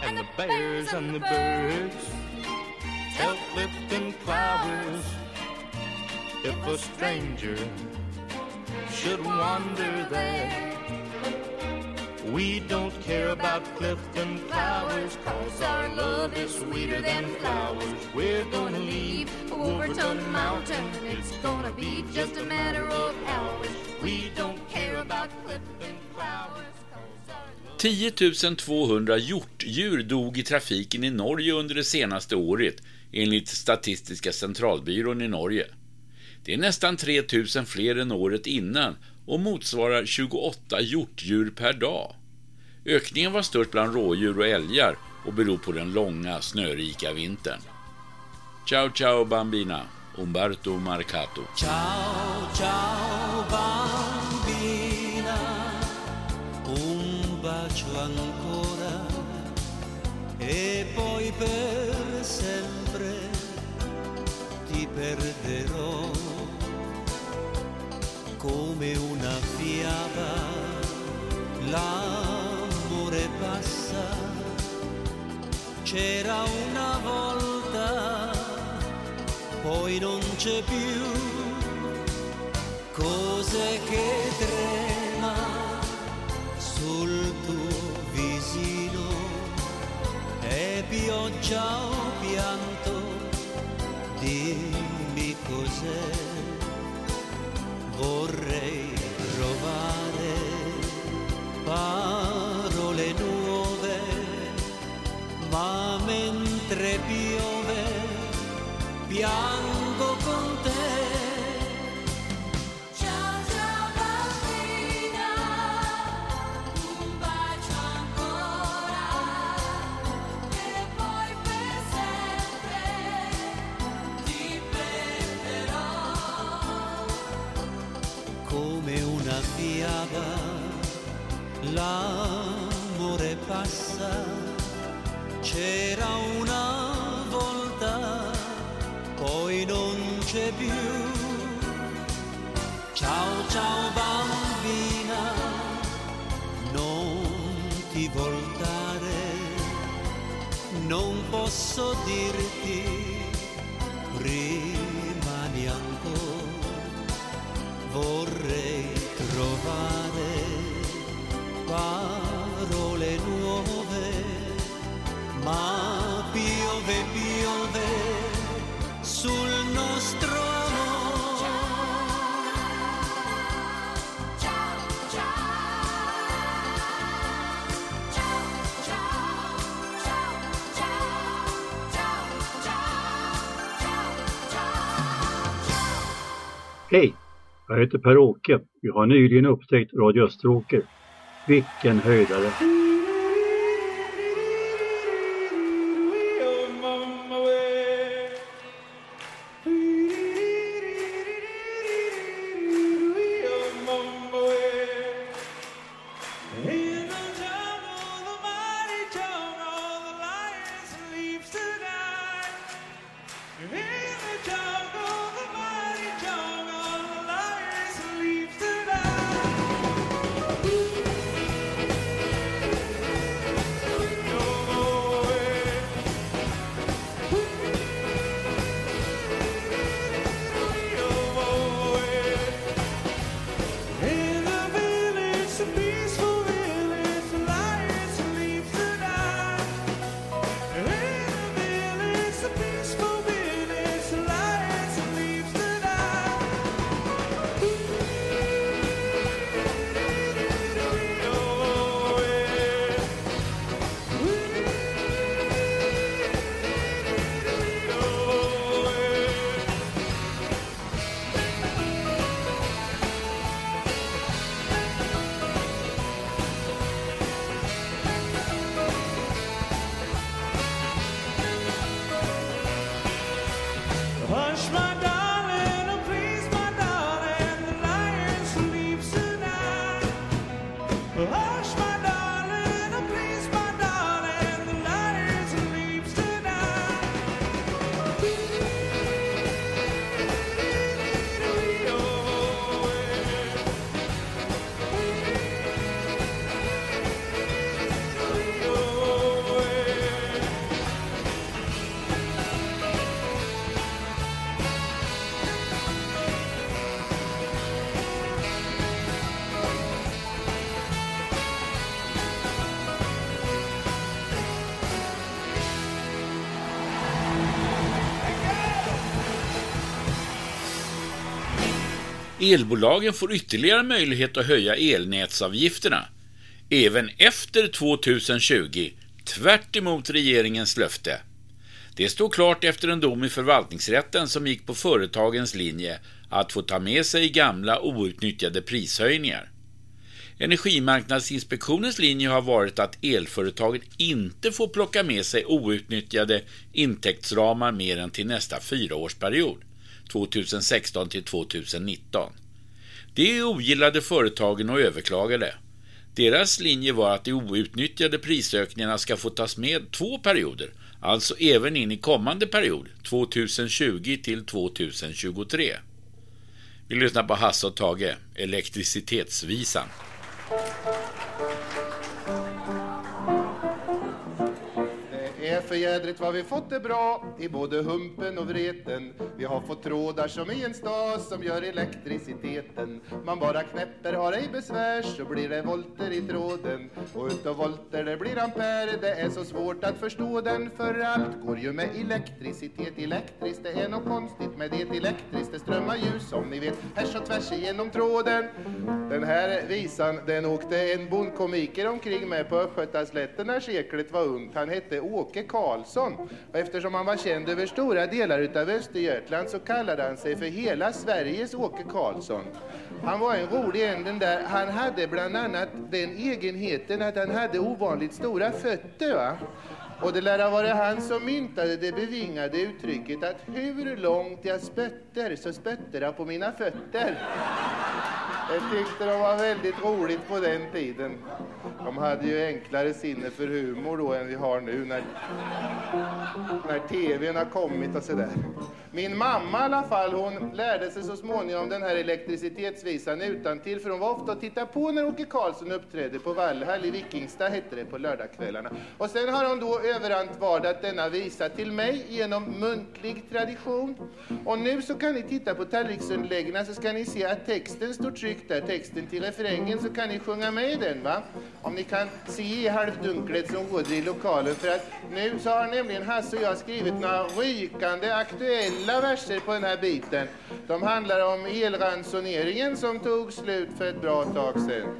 And the bears and the birds tell Clifton Clowers if a stranger should wander there. We don't care about Clifton Flowers, cause our love is sweeter than flowers. We're gonna leave Wolverton Mountain, it's gonna be just a matter of hours. We don't care about Clifton Flowers. 10 200 hjortdjur dog i trafiken i Norge under det senaste året enligt Statistiska centralbyrån i Norge. Det är nästan 3 000 fler än året innan och motsvarar 28 hjortdjur per dag. Ökningen var störst bland rådjur och älgar och beror på den långa snörika vintern. Ciao ciao bambina, Umberto Marcato. Ciao, ciao bambina, un bacio ancora e poi per sempre ti perderò come una fiaba. La L'amore passa, c'era una volta, poi non c'è più. Cose che trema sul tuo visino. E pioggia o pianto dimmi cos'è. Vorrei trovare parole piango con te Ciao ciao bambina, un bacio ancora e poi per sempre ti perderò. come una fiaba l'amore passa c'era una c'è più. Ciao ciao bambina, non ti voltare, non posso dirti, rimani ancora, vorrei trovare parole nuove, ma piove, piove Hej! Jag heter Per-Åke. Jag har nyligen upptäckt Radio Österåker. Vilken höjdare! Elbolagen får ytterligare möjlighet att höja elnätsavgifterna även efter 2020, tvärt emot regeringens löfte. Det stod klart efter en dom i förvaltningsrätten som gick på företagens linje att få ta med sig gamla outnyttjade prishöjningar. Energimarknadsinspektionens linje har varit att elföretagen inte får plocka med sig outnyttjade intäktsramar mer än till nästa fyraårsperiod, 2016 till 2019. Det ogillade företagen och överklagade. Deras linje var att de outnyttjade prisökningarna ska få tas med två perioder, alltså även in i kommande period, 2020 till 2023. Vi lyssnar på Hasse och Tage, Elektricitetsvisan. För jädrigt vad vi fått det bra i både Humpen och Vreten. Vi har fått trådar som i en stas som gör elektriciteten. Man bara knäpper, har ej besvär, så blir det volter i tråden. Och utav volter det blir ampere, det är så svårt att förstå den. För allt går ju med elektricitet, elektriskt, det är något konstigt med det. Elektriskt, det strömmar ljus som ni vet, härs och tvärs igenom tråden. Den här visan, den åkte en bondkomiker omkring med på Östgötaslätten när seklet var ungt. Han hette Åke Karlsson. Och eftersom han var känd över stora delar utav Östergötland så kallade han sig för hela Sveriges Åke Karlsson. Han var en rolig en den där. Han hade bland annat den egenheten att han hade ovanligt stora fötter. Va? Och det lär ha varit han som myntade det bevingade uttrycket att hur långt jag spötter så spötter jag på mina fötter. Det tyckte de var väldigt roligt på den tiden. De hade ju enklare sinne för humor då än vi har nu när, när tvn har kommit och sådär. Min mamma i alla fall, hon lärde sig så småningom den här elektricitetsvisan utan till för hon var ofta och tittade på när Åke Karlsson uppträdde på Vallhall i Vikingstad hette det på lördagskvällarna. Och sen har hon då överantvardat denna visa till mig genom muntlig tradition. Och nu så kan ni titta på tallriksunderläggena så ska ni se att texten står tryckt där, texten till refrängen, så kan ni sjunga med i den va? Om ni kan se i halvdunklet som råder i lokalen för att nu så har nämligen Hasse och jag skrivit några rykande aktuella verser på den här biten. De handlar om elransoneringen som tog slut för ett bra tag sedan.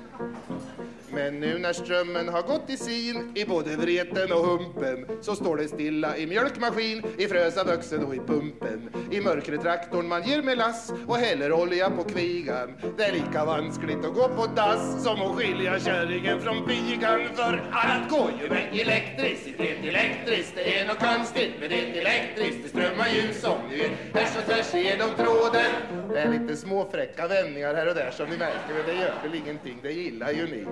Men nu när strömmen har gått i sin i både vreten och humpen så står det stilla i mjölkmaskin, i frösaböxen och i pumpen. I mörkret traktorn man ger med lass och häller olja på kvigan. Det är lika vanskligt att gå på dass som att skilja kärringen från pigan. För allt går ju med elektricitet, elektriskt. Det är något konstigt med det elektriskt. Det strömmar ju som ni vet, härs och tvärs igenom tråden. Det är lite småfräcka vändningar här och där som ni märker, men det gör väl ingenting. Det gillar ju ni.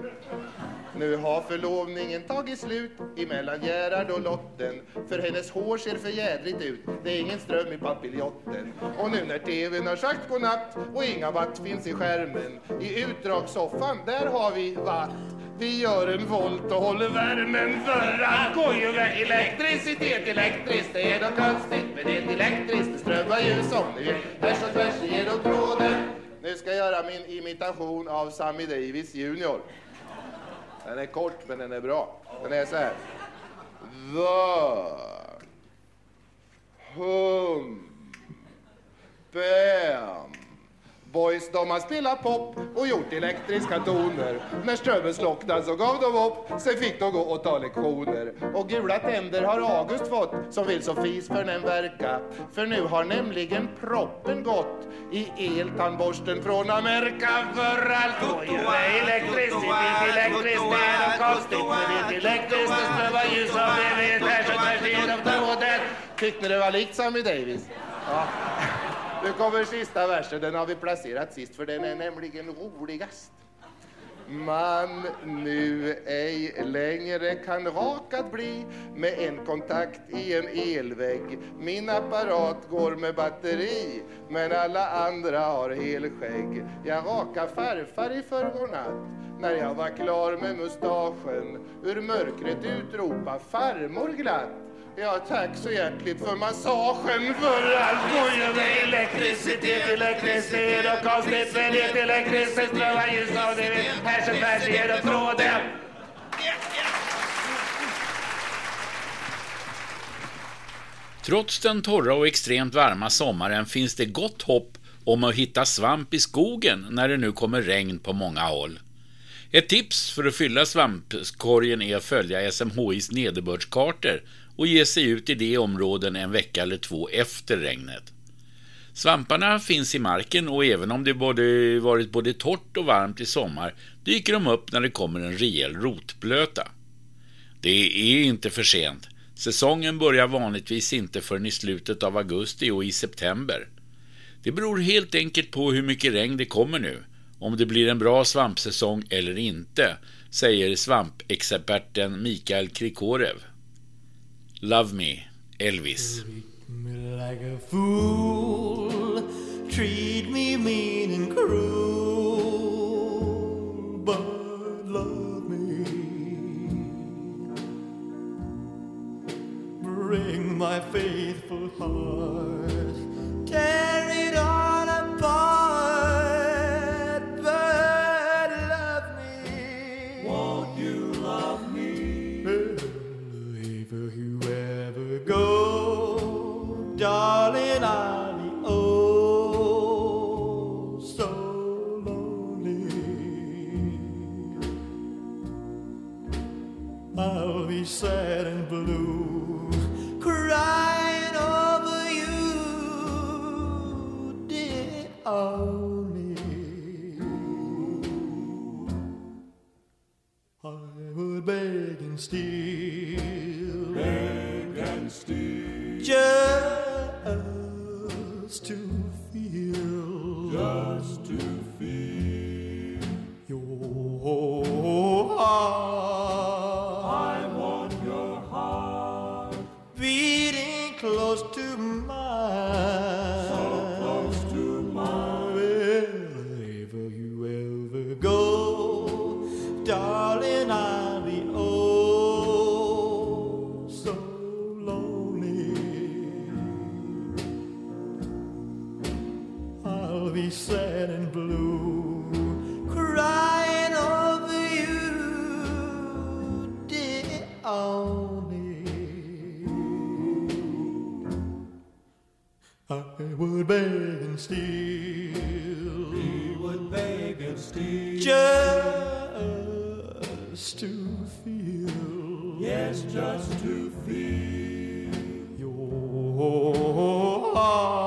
Nu har förlovningen tagit slut emellan Gerhard och Lotten För hennes hår ser för jädrigt ut, det är ingen ström i papiljotten Och nu när tvn har sagt godnatt och inga watt finns i skärmen I utdragssoffan, där har vi watt vi gör en volt och håller värmen för att går ju med elektricitet elektriskt. Det är då konstigt med det elektriskt. Det strömmar ju som ni vet härs och tvärs genom tråden. Nu ska jag göra min imitation av Sammy Davis Jr. Den är kort men den är bra. Den är så här. The hum bam Boys de har spelat pop och gjort elektriska toner. När strömmen slocknade så gav de upp, sen fick de gå och ta lektioner. Och gula tänder har August fått, som vill så fis för den verka. För nu har nämligen proppen gått i eltandborsten från Amerika. För allt går ju med elektricitet, elektriskt, det är något konstigt men det elektriskt. Det strömmar ljus av det vet här så tvärs genom tråden. Tyckte ni det var likt Sammy Davis? Ja. Nu kommer sista versen, den har vi placerat sist för den är nämligen roligast. Man nu ej längre kan rakad bli med en kontakt i en elvägg. Min apparat går med batteri, men alla andra har helskägg. Jag raka' farfar i förrgår natt när jag var klar med mustaschen. Ur mörkret utropa farmor glatt. Ja, tack så hjärtligt för massagen för allt går ju med elektricitet, elektricitet och konstigt med det elektricitet strömmar ljus av det vill. Här och tvärs genom tråden. Trots den torra och extremt varma sommaren finns det gott hopp om att hitta svamp i skogen när det nu kommer regn på många håll. Ett tips för att fylla svampkorgen är att följa SMHIs nederbördskartor och ge sig ut i de områden en vecka eller två efter regnet. Svamparna finns i marken och även om det både varit både torrt och varmt i sommar dyker de upp när det kommer en rejäl rotblöta. Det är inte för sent. Säsongen börjar vanligtvis inte förrän i slutet av augusti och i september. Det beror helt enkelt på hur mycket regn det kommer nu, om det blir en bra svampsäsong eller inte, säger svampexperten Mikael Krikorev. Love Me, Elvis. me like a fool, treat me mean and cruel, but love me. Bring my faithful heart, tear it all apart, be sad and blue, crying over you, dear only. I would beg and steal, beg and steal, just close to mine. Would beg and steal. He would beg and steal. Just to feel. Yes, just to feel. Your heart.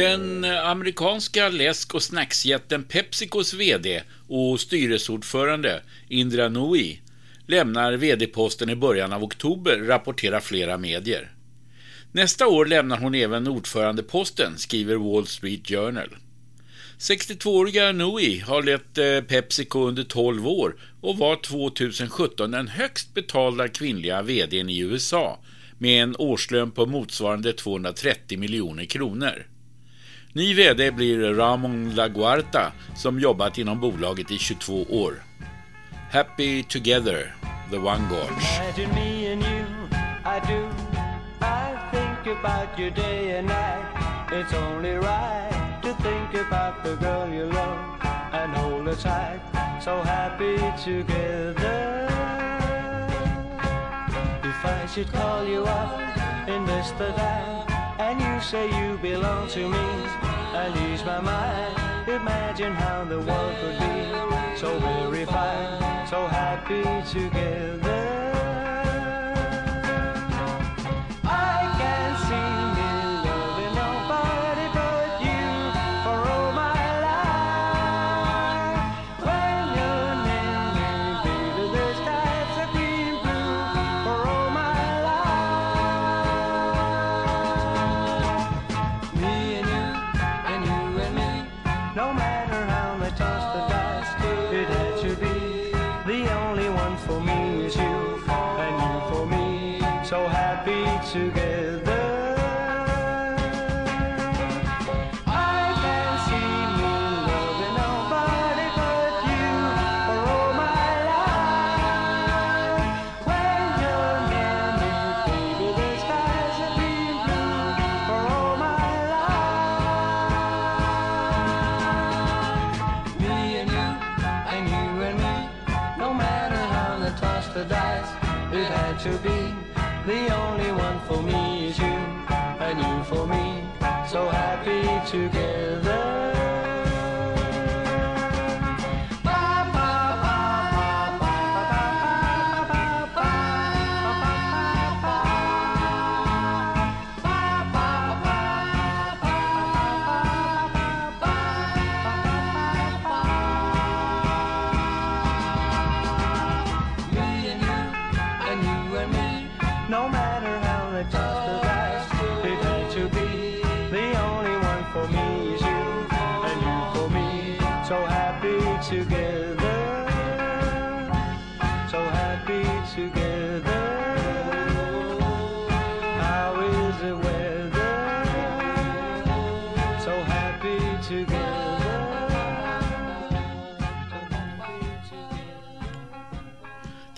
Den amerikanska läsk och snacksjätten Pepsicos VD och styrelseordförande Indra Nooyi lämnar VD-posten i början av oktober, rapporterar flera medier. Nästa år lämnar hon även ordförandeposten, skriver Wall Street Journal. 62-åriga Nooyi har lett eh, Pepsico under 12 år och var 2017 den högst betalda kvinnliga VDn i USA med en årslön på motsvarande 230 miljoner kronor. Ny VD blir Ramon Laguarta som jobbat inom bolaget i 22 år. Happy Together, The One Gorge. Imagine me and you, I do. I think about day and night. It's only right to think about the girl you love and hold her tight. So happy together. If I should call you up in this the time, and you say you belong to me, and ease my mind. Imagine how the world could be so very fine, so happy together.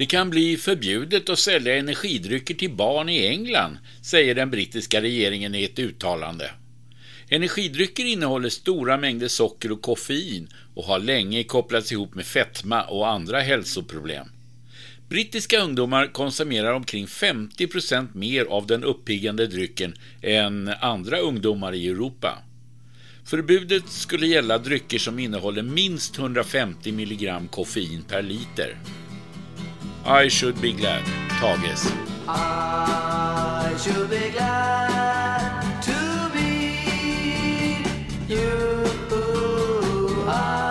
Det kan bli förbjudet att sälja energidrycker till barn i England, säger den brittiska regeringen i ett uttalande. Energidrycker innehåller stora mängder socker och koffein och har länge kopplats ihop med fetma och andra hälsoproblem. Brittiska ungdomar konsumerar omkring 50% mer av den uppiggande drycken än andra ungdomar i Europa. Förbudet skulle gälla drycker som innehåller minst 150 mg koffein per liter. I should be glad, Tages. I should be glad to meet you. I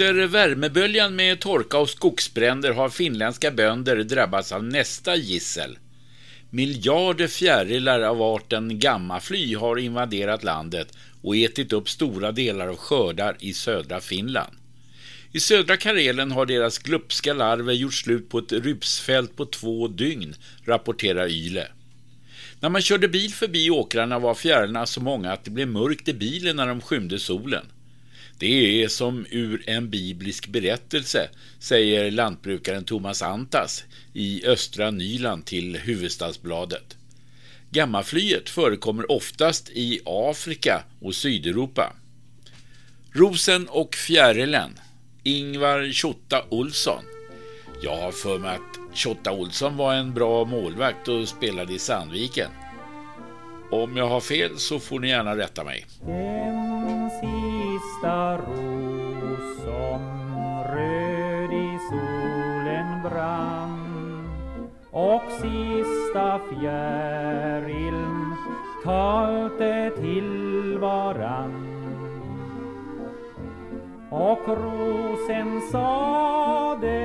Efter värmeböljan med torka och skogsbränder har finländska bönder drabbats av nästa gissel. Miljarder fjärilar av arten gammafly har invaderat landet och ätit upp stora delar av skördar i södra Finland. I södra Karelen har deras glupska larver gjort slut på ett rypsfält på två dygn, rapporterar Yle. När man körde bil förbi åkrarna var fjärilarna så många att det blev mörkt i bilen när de skymde solen. Det är som ur en biblisk berättelse, säger lantbrukaren Thomas Antas i östra Nyland till Huvudstadsbladet. Gammaflyet förekommer oftast i Afrika och Sydeuropa. Rosen och fjärilen, Ingvar Tjotta Olsson. Jag har för mig att Tjotta Olsson var en bra målvakt och spelade i Sandviken. Om jag har fel så får ni gärna rätta mig. En sista ros som röd i solen brann. Och sista fjärilen talte till varann. Och rosen sade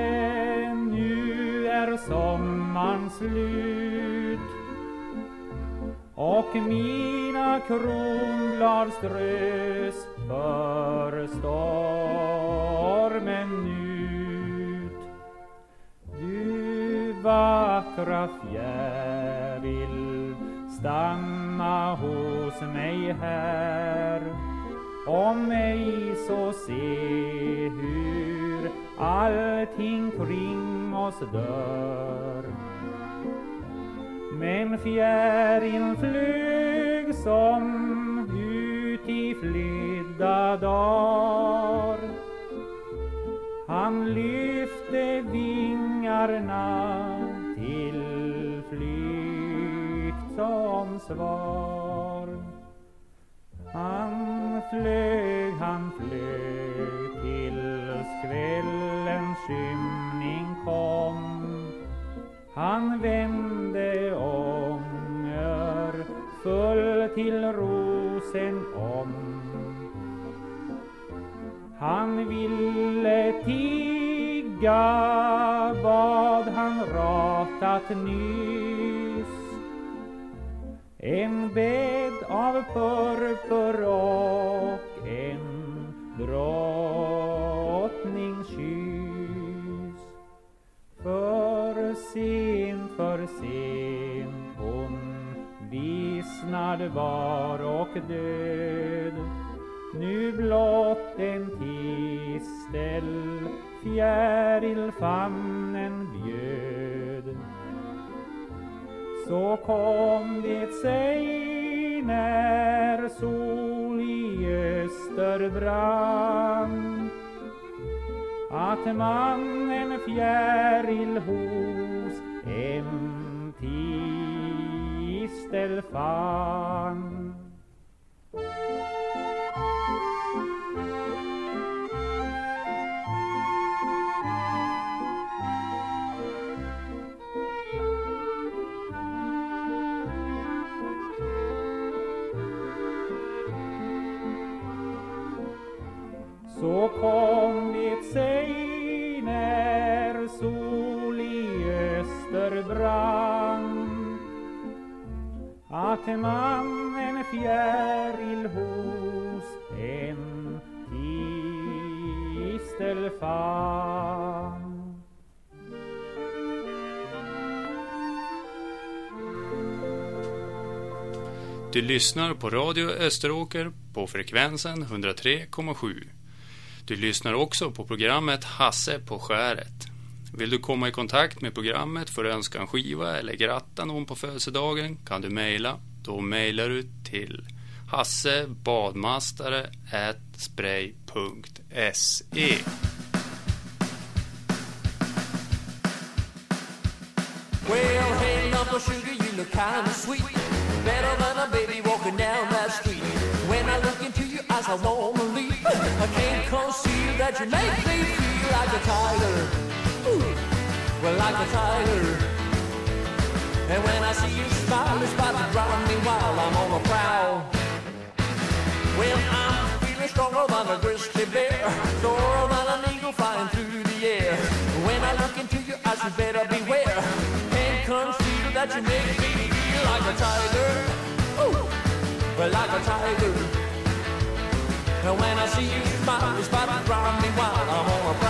nu är sommarn slut och mina kronblad strös för stormen ut. Du vackra fjäril, stanna hos mig här. Om mig så se hur allting kring oss dör. Men fjärilen flög som ut i flydda dar. Han lyfte vingarna till flykt som svar. Han flög, han flög tills kvällens skymning kom. Han vände sen om. Han ville tigga vad han ratat nyss. En bädd av purpur och en drottningskyss. För sent, för sent tystnad var och död. Nu blott en tistel fjäril famnen bjöd. Så kom det sig när sol i öster brann att man en fjäril hos en tistel fann. Att en fjäril hos en tistel fann. Du lyssnar på Radio Österåker på frekvensen 103,7. Du lyssnar också på programmet Hasse på skäret. Vill du komma i kontakt med programmet för att önska en skiva eller gratta någon på födelsedagen kan du mejla. Då mejlar du till hassebadmastare@spray.se. Well, hey, number Sugar, you look kind of sweet. Better than a baby walking down that street. When I look into your eyes, I wanna leave. I can't conceal that you make me feel like a tiger. Well, like a tiger. And when I see you smile, it's about to drive me wild. I'm on a prowl. Well, I'm feeling stronger than a grizzly bear, soarer than an eagle flying through the air. When I look into your eyes, you better beware. Can't conceal that you make me feel like a tiger. Ooh, well, like a tiger. And when I see you smile, it's about to drive me wild. I'm on a prowl.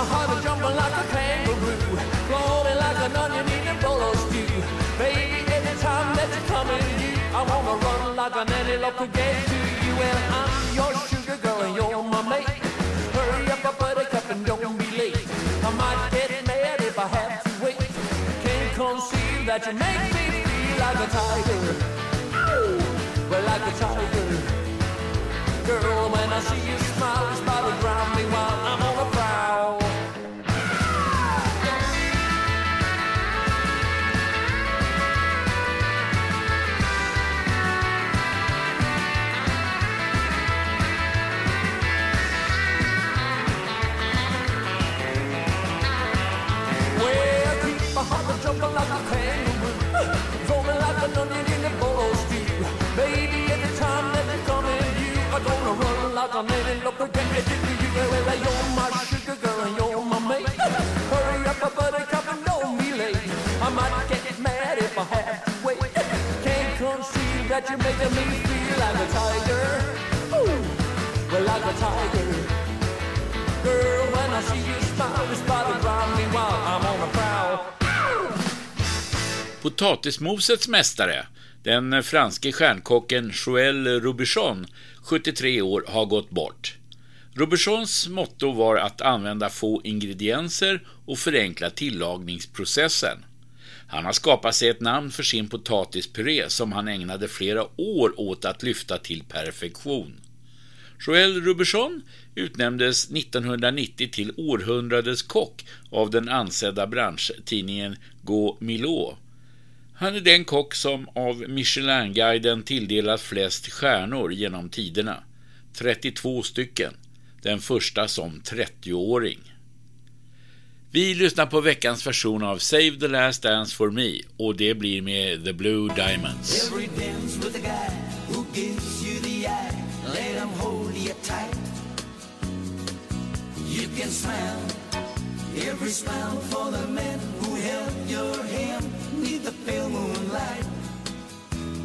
My heart a jumping like a kangaroo, floating like an onion in a bowl of stew. Baby, every time that you come in view, I wanna run like an antelope to get to you. And I'm your sugar girl and you're my mate. Hurry up, a buttercup, and don't be late. I might get mad if I have to wait. Can't conceal that you make me feel like a tiger. Ow! Well, like a tiger. Girl, when I see you smile, it's you're making me feel like a tiger. Ooh, well, like a tiger. Girl, when I see you smile, it's about me. I'm on prowl. Potatismosets mästare, den franske stjärnkocken Joël Robuchon, 73 år, har gått bort. Robertsons motto var att använda få ingredienser och förenkla tillagningsprocessen. Han har skapat sig ett namn för sin potatispuré som han ägnade flera år åt att lyfta till perfektion. Joël Robertson utnämndes 1990 till århundradets kock av den ansedda branschtidningen Go Milo. Han är den kock som av Michelin-guiden tilldelat flest stjärnor genom tiderna. 32 stycken. Den första som 30-åring. Vi lyssnar på veckans version av Save the Last Dance for Me och det blir med The Blue Diamonds. Every dance with a guy who gives you the eye. Let him hold you tight. You can smile every smile for the man who held your hand neath the pale moonlight.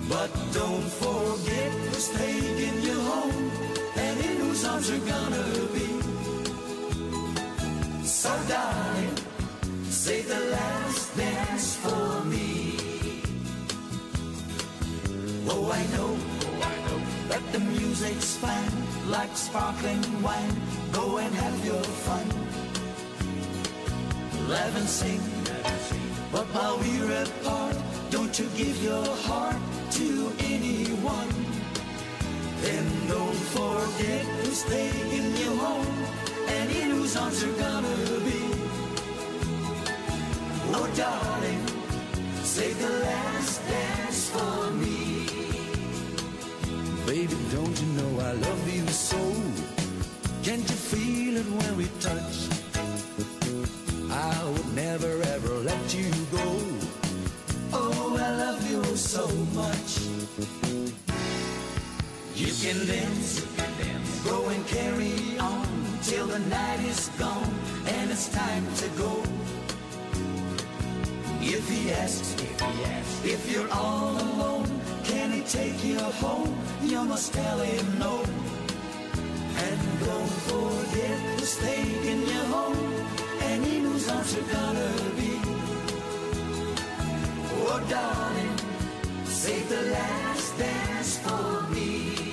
But don't forget who's taking you home arms you're gonna be. So darling, say the last dance for me. Oh, I know, oh, that the music's fine, like sparkling wine. Go and have your fun. Laugh and sing, but while we're apart, don't you give your heart to anyone. Then don't forget who's taking you home and in whose arms you're gonna be. Oh, darling, say the last dance for me. Baby, don't you know I love you so? Can't you feel it when we touch? I would never ever let you go. Oh, I love you so much. You can dance, go and carry on till the night is gone and it's time to go. If he asks, if you're all alone, can he take you home? You must tell him no. And don't forget who's taking you home and in whose arms you're gonna be. Oh, darling, save the last dance for me.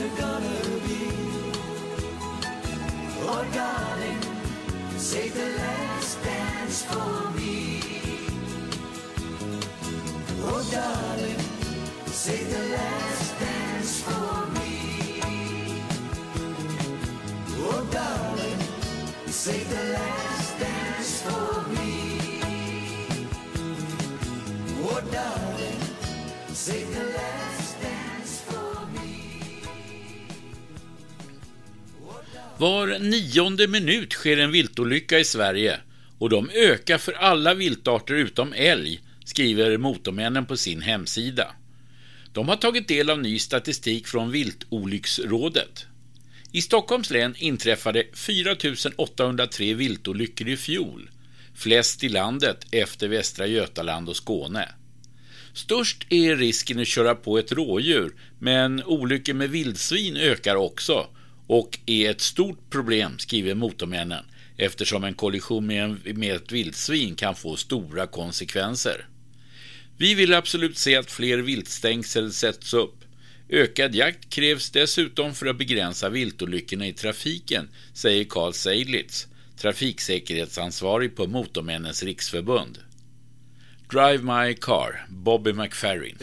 Lord, gonna be? Oh, darling, save the last dance for Var nionde minut sker en viltolycka i Sverige och de ökar för alla viltarter utom älg, skriver Motormännen på sin hemsida. De har tagit del av ny statistik från Viltolycksrådet. I Stockholms län inträffade 4 803 viltolyckor i fjol, flest i landet efter Västra Götaland och Skåne. Störst är risken att köra på ett rådjur, men olyckor med vildsvin ökar också och är ett stort problem, skriver Motormännen, eftersom en kollision med, en, med ett vildsvin kan få stora konsekvenser. Vi vill absolut se att fler viltstängsel sätts upp. Ökad jakt krävs dessutom för att begränsa viltolyckorna i trafiken, säger Carl Seidlitz, trafiksäkerhetsansvarig på Motormännens riksförbund. Drive My Car, Bobby McFerrin.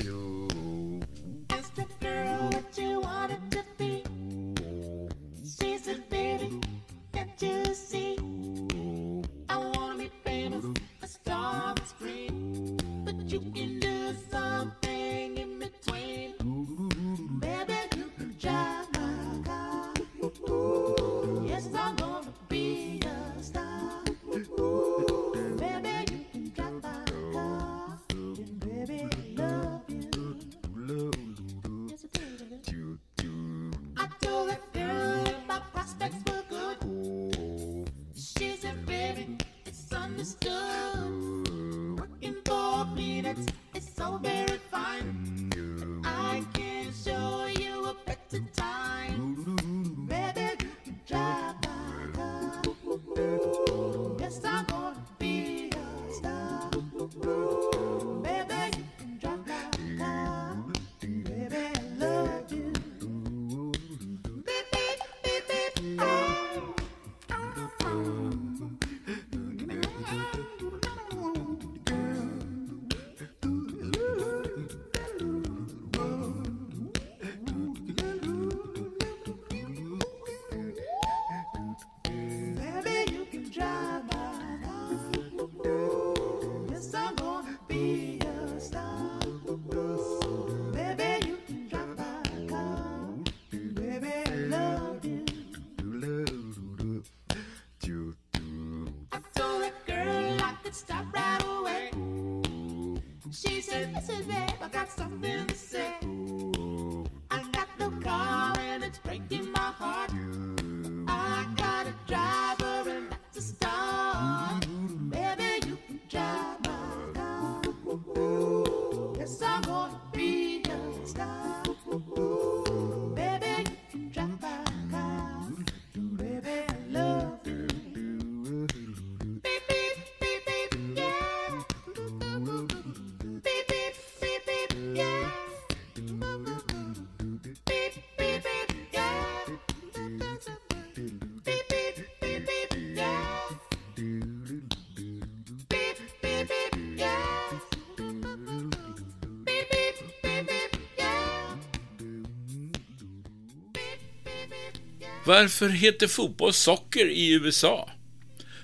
Varför heter fotboll socker i USA?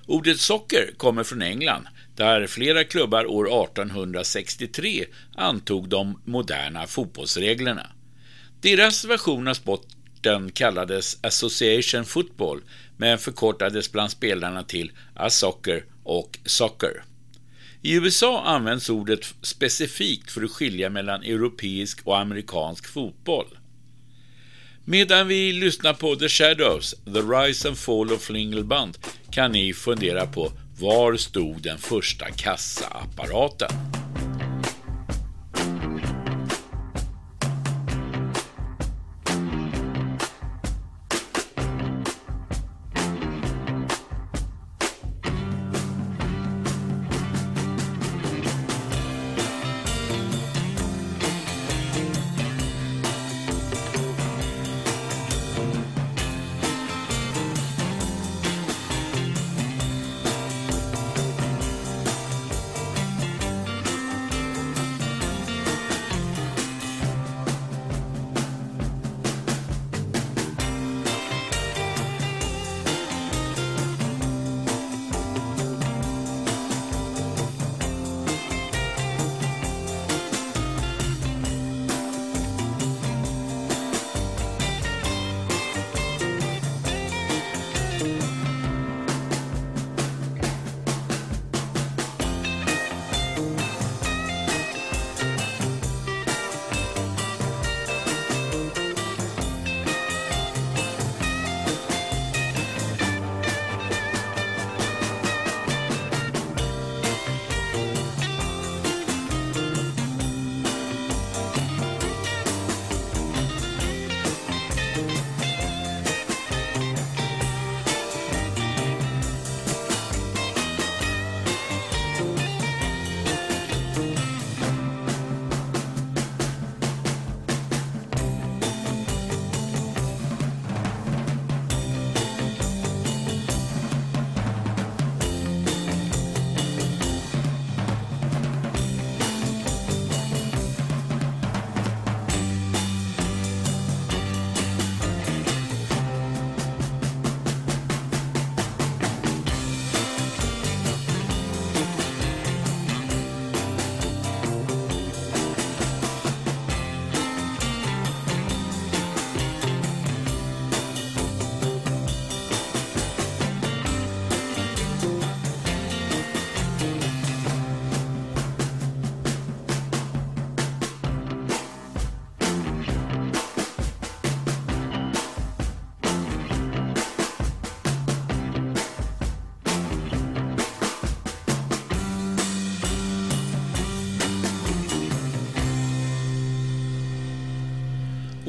Ordet socker kommer från England, där flera klubbar år 1863 antog de moderna fotbollsreglerna. Deras version av sporten kallades Association Football, men förkortades bland spelarna till A Soccer och Soccer. I USA används ordet specifikt för att skilja mellan europeisk och amerikansk fotboll. Medan vi lyssnar på The Shadows, The Rise and Fall of Flingelband, kan ni fundera på var stod den första kassaapparaten?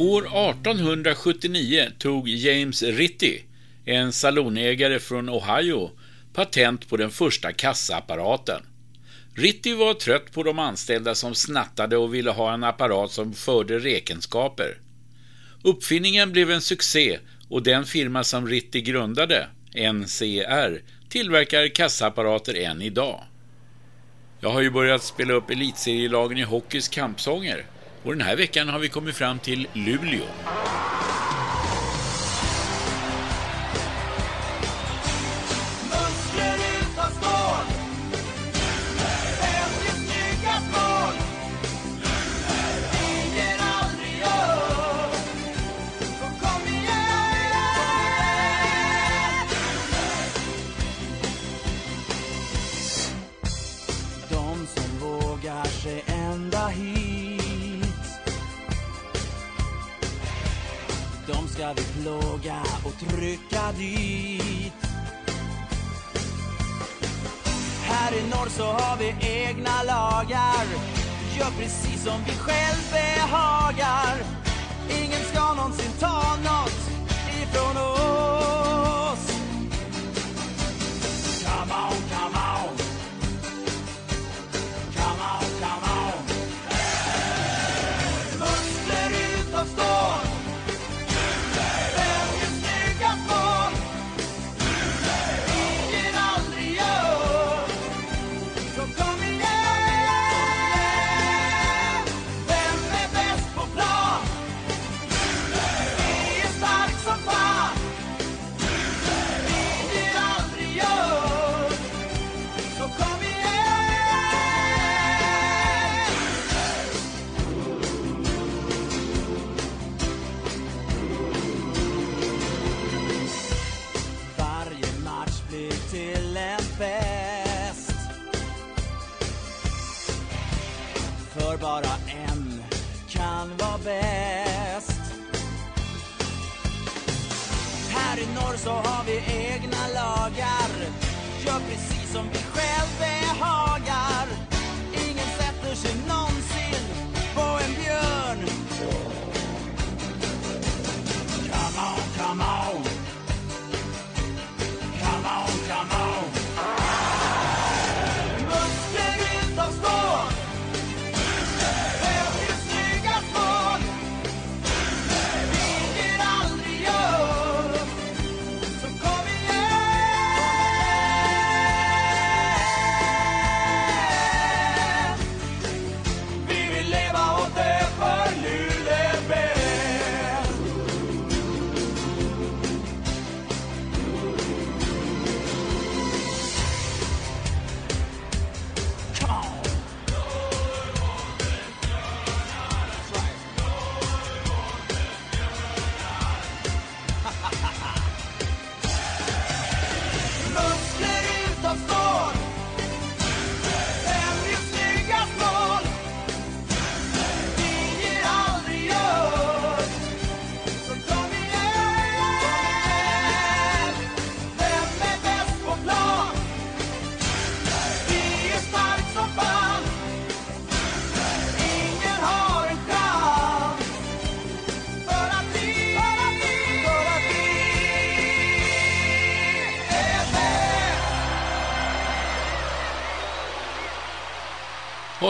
År 1879 tog James Ritty, en salonägare från Ohio, patent på den första kassaapparaten. Ritty var trött på de anställda som snattade och ville ha en apparat som förde räkenskaper. Uppfinningen blev en succé och den firma som Ritty grundade, NCR, tillverkar kassaapparater än idag. Jag har ju börjat spela upp elitserielagen i hockeys kampsånger och den här veckan har vi kommit fram till Luleå. Låga och trycka dit. Här i norr så har vi egna lagar. Gör precis som vi själv behagar. Ingen ska någonsin ta något ifrån oss. Come on, come on. Människor så har vi egna lagar. Gör precis som vi själv behagar. Ingen sätter sig någonsin på en björn. Come on, come on.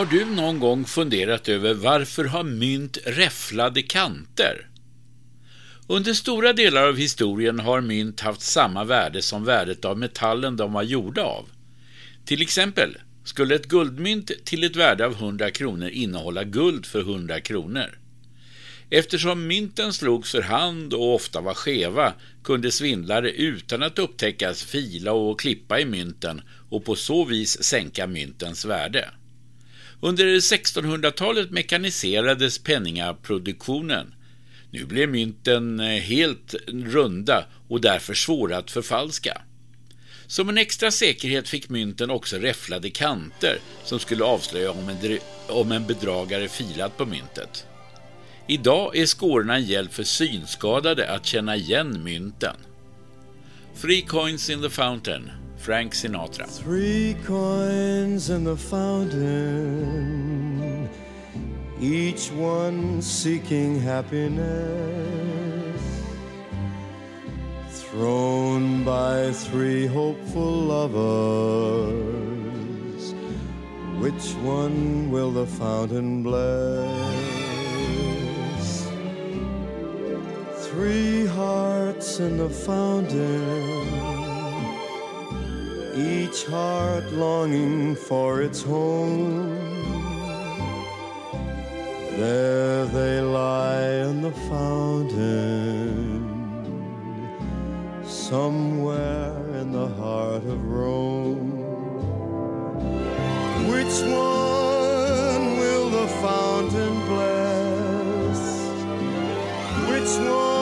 Har du någon gång funderat över varför har mynt räfflade kanter? Under stora delar av historien har mynt haft samma värde som värdet av metallen de var gjorda av. Till exempel skulle ett guldmynt till ett värde av 100 kronor innehålla guld för 100 kronor. Eftersom mynten slogs för hand och ofta var skeva kunde svindlare utan att upptäckas fila och klippa i mynten och på så vis sänka myntens värde. Under 1600-talet mekaniserades penningaproduktionen. Nu blev mynten eh, helt runda och därför svåra att förfalska. Som en extra säkerhet fick mynten också räfflade kanter som skulle avslöja om en, om en bedragare filat på myntet. Idag är skårorna en hjälp för synskadade att känna igen mynten. Three coins in the fountain, Frank Sinatra. Three coins in the fountain, each one seeking happiness, thrown by three hopeful lovers. Which one will the fountain bless? Three hearts in the fountain, each heart longing for its home. There they lie in the fountain, somewhere in the heart of Rome. Which one will the fountain bless? Which one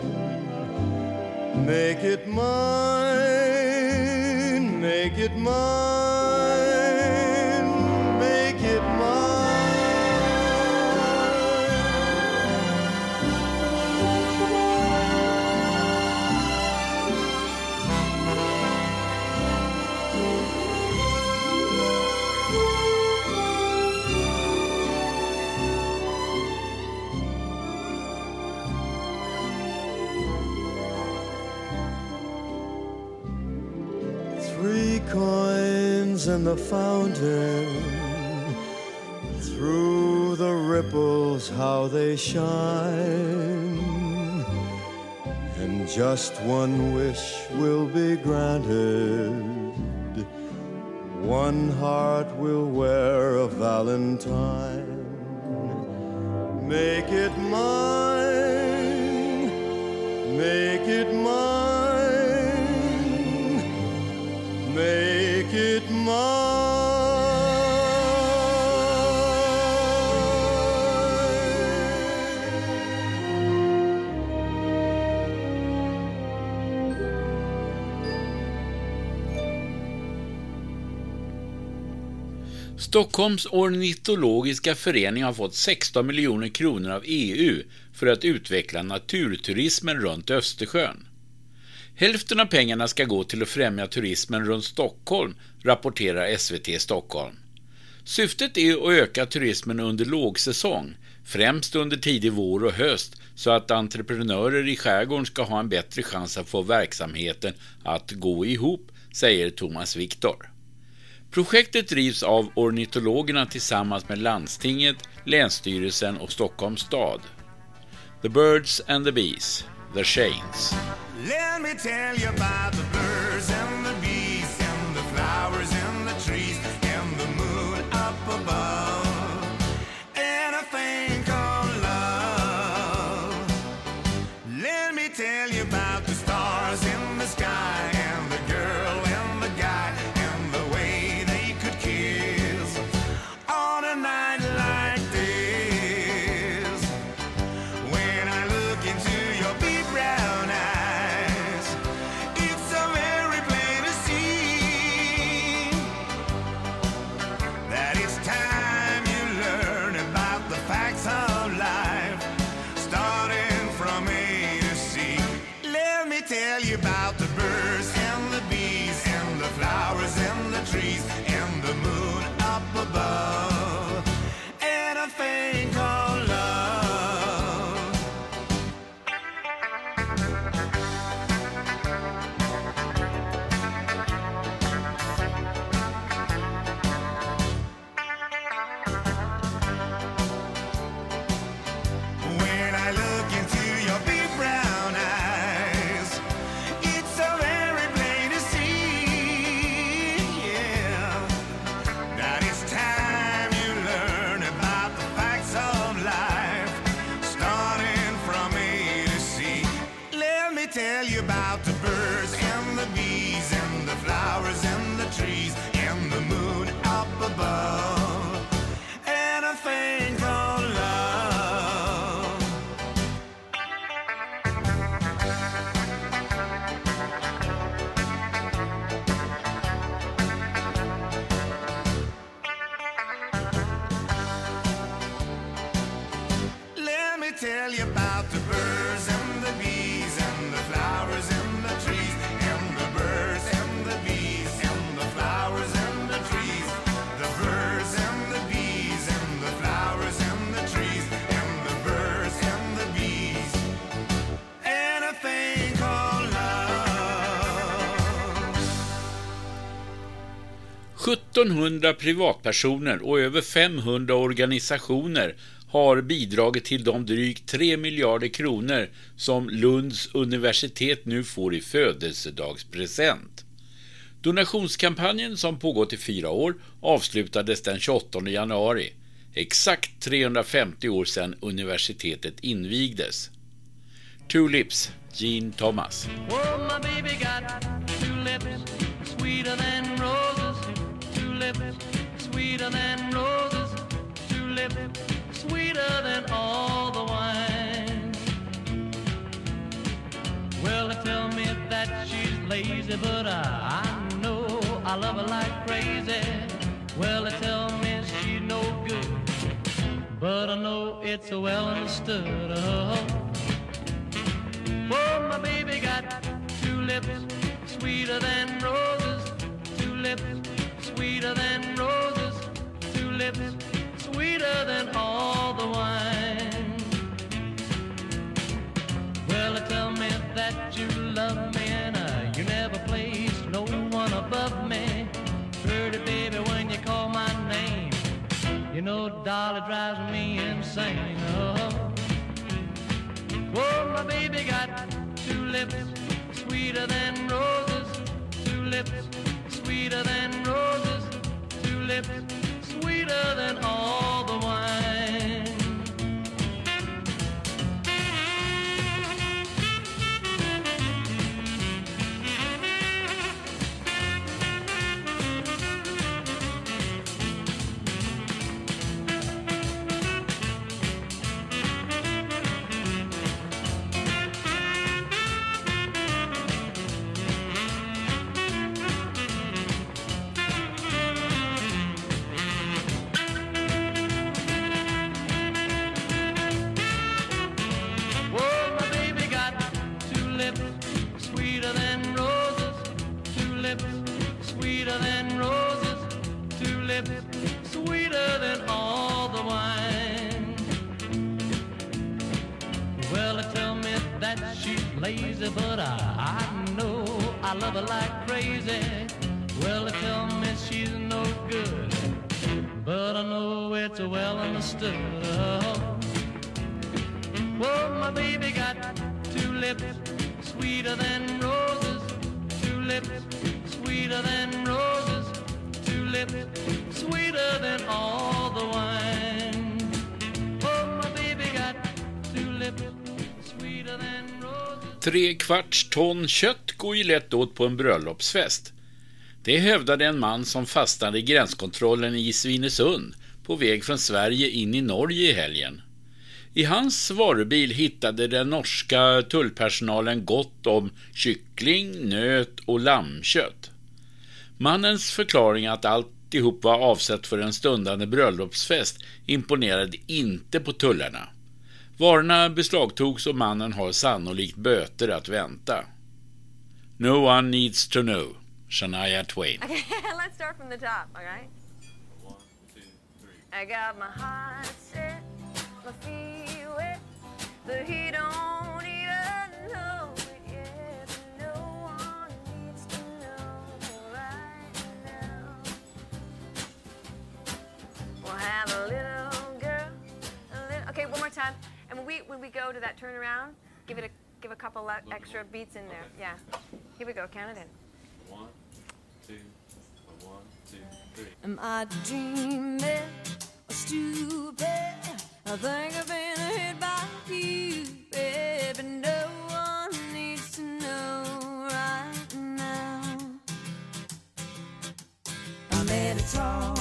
Make it mine, make it mine, coins in the fountain, through the ripples, how they shine. And just one wish will be granted. One heart will wear a valentine. Make it mine, Stockholms ornitologiska förening har fått 16 miljoner kronor av EU för att utveckla naturturismen runt Östersjön. Hälften av pengarna ska gå till att främja turismen runt Stockholm, rapporterar SVT Stockholm. Syftet är att öka turismen under lågsäsong, främst under tidig vår och höst, så att entreprenörer i skärgården ska ha en bättre chans att få verksamheten att gå ihop, säger Thomas Viktor. Projektet drivs av ornitologerna tillsammans med landstinget, Länsstyrelsen och Stockholms stad. The Birds and the Bees, The Shanes. 1700 privatpersoner och över 500 organisationer har bidragit till de drygt 3 miljarder kronor som Lunds universitet nu får i födelsedagspresent. Donationskampanjen som pågått i fyra år avslutades den 28 januari, exakt 350 år sedan universitetet invigdes. Tulips, Gene Thomas. Oh, my baby got two lips sweeter than. Sweeter than roses. Two lips sweeter than all the wine. Well, they tell me that she's lazy, but I, I know I love her like crazy. Well, they tell me she's no good, but I know it's a well understood. Oh, Oh, my baby got two lips sweeter than roses. Two lips sweeter than roses. Lips sweeter than all the wine. Well, tell me that you love me and uh, you never placed no one above me. Pretty baby, when you call my name, you know, dollar drives me insane. Oh. Oh, my baby got two lips sweeter than roses. Two lips sweeter than roses. Two lips sweeter than all the lazy, but I, I know I love her like crazy. Well, they tell me she's no good, but I know it's well understood. Oh. My baby got two lips sweeter than roses. Two lips sweeter than roses. Two lips sweeter than all the wine. Tre kvarts ton kött går ju lätt åt på en bröllopsfest. Det hävdade en man som fastnade i gränskontrollen i Svinesund på väg från Sverige in i Norge i helgen. I hans varubil hittade den norska tullpersonalen gott om kyckling, nöt och lammkött. Mannens förklaring att alltihop var avsett för en stundande bröllopsfest imponerade inte på tullarna. Varorna beslagtogs och mannen har sannolikt böter att vänta. No one needs to know. Shania Twain. Okay, let's start from the top, all right? One, two, three. I got my heart set, my feet wet, but he don't even know it yet. No one needs to know right now. We'll have a little girl, a little, okay, one more time. And when we when we go to that turnaround, give it a give a couple le- extra beats in there. Yeah. Here we go. Count it in. One, two, one, two, three. Am I dreaming or stupid? I think I've been hit by you, baby. No one needs to know right now. I met a tall,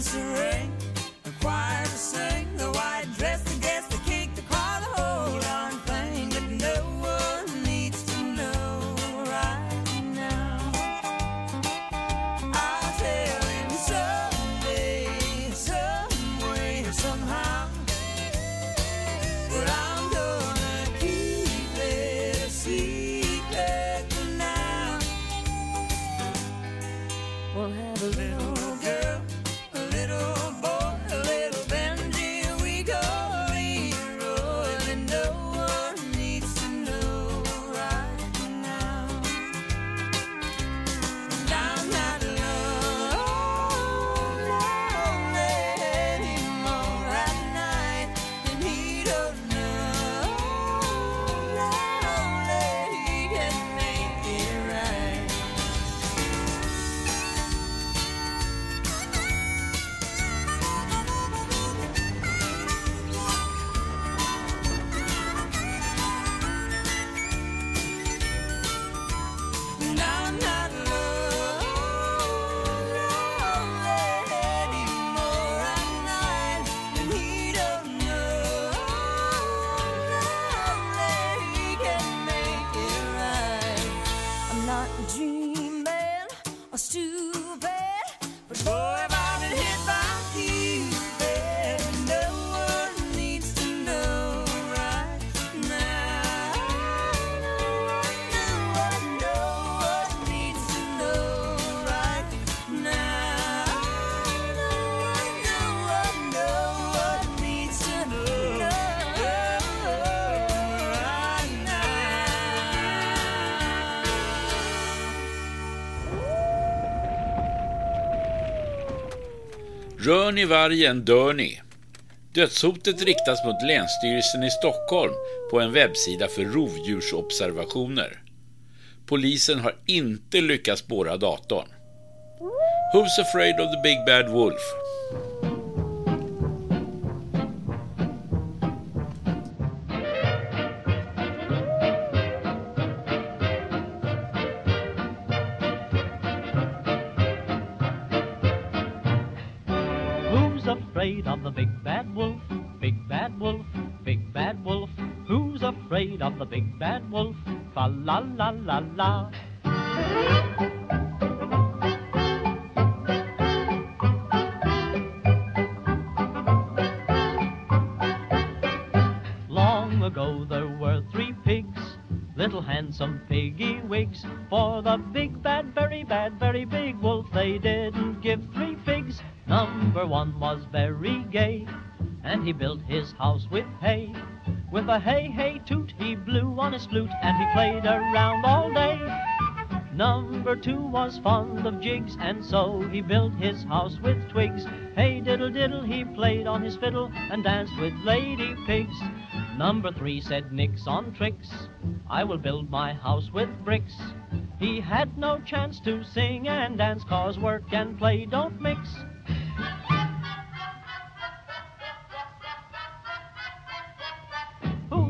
now. Vargen dör ni. Dödshotet riktas mot Länsstyrelsen i Stockholm på en webbsida för rovdjursobservationer. Polisen har inte lyckats spåra datorn. Who's afraid of the big bad wolf? Of the big bad wolf? Fa la la la la. Long ago there were three pigs, little handsome piggy wigs. For the big bad, very bad, very big wolf, they didn't give three figs. Number one was very gay, and he built his house with hay. With a hey hey blew on his flute, and he played around all day. Number two was fond of jigs, and so he built his house with twigs. Hey diddle diddle, he played on his fiddle and danced with lady pigs. Number three said nix on tricks. I will build my house with bricks. He had no chance to sing and dance, cause work and play don't mix.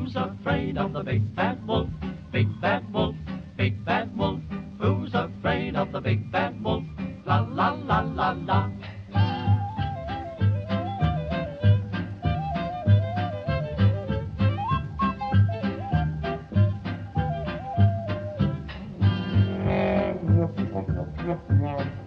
Who's afraid of the big bad wolf? Big bad wolf, big bad wolf. Who's afraid of the big bad wolf? La la la la la. Who's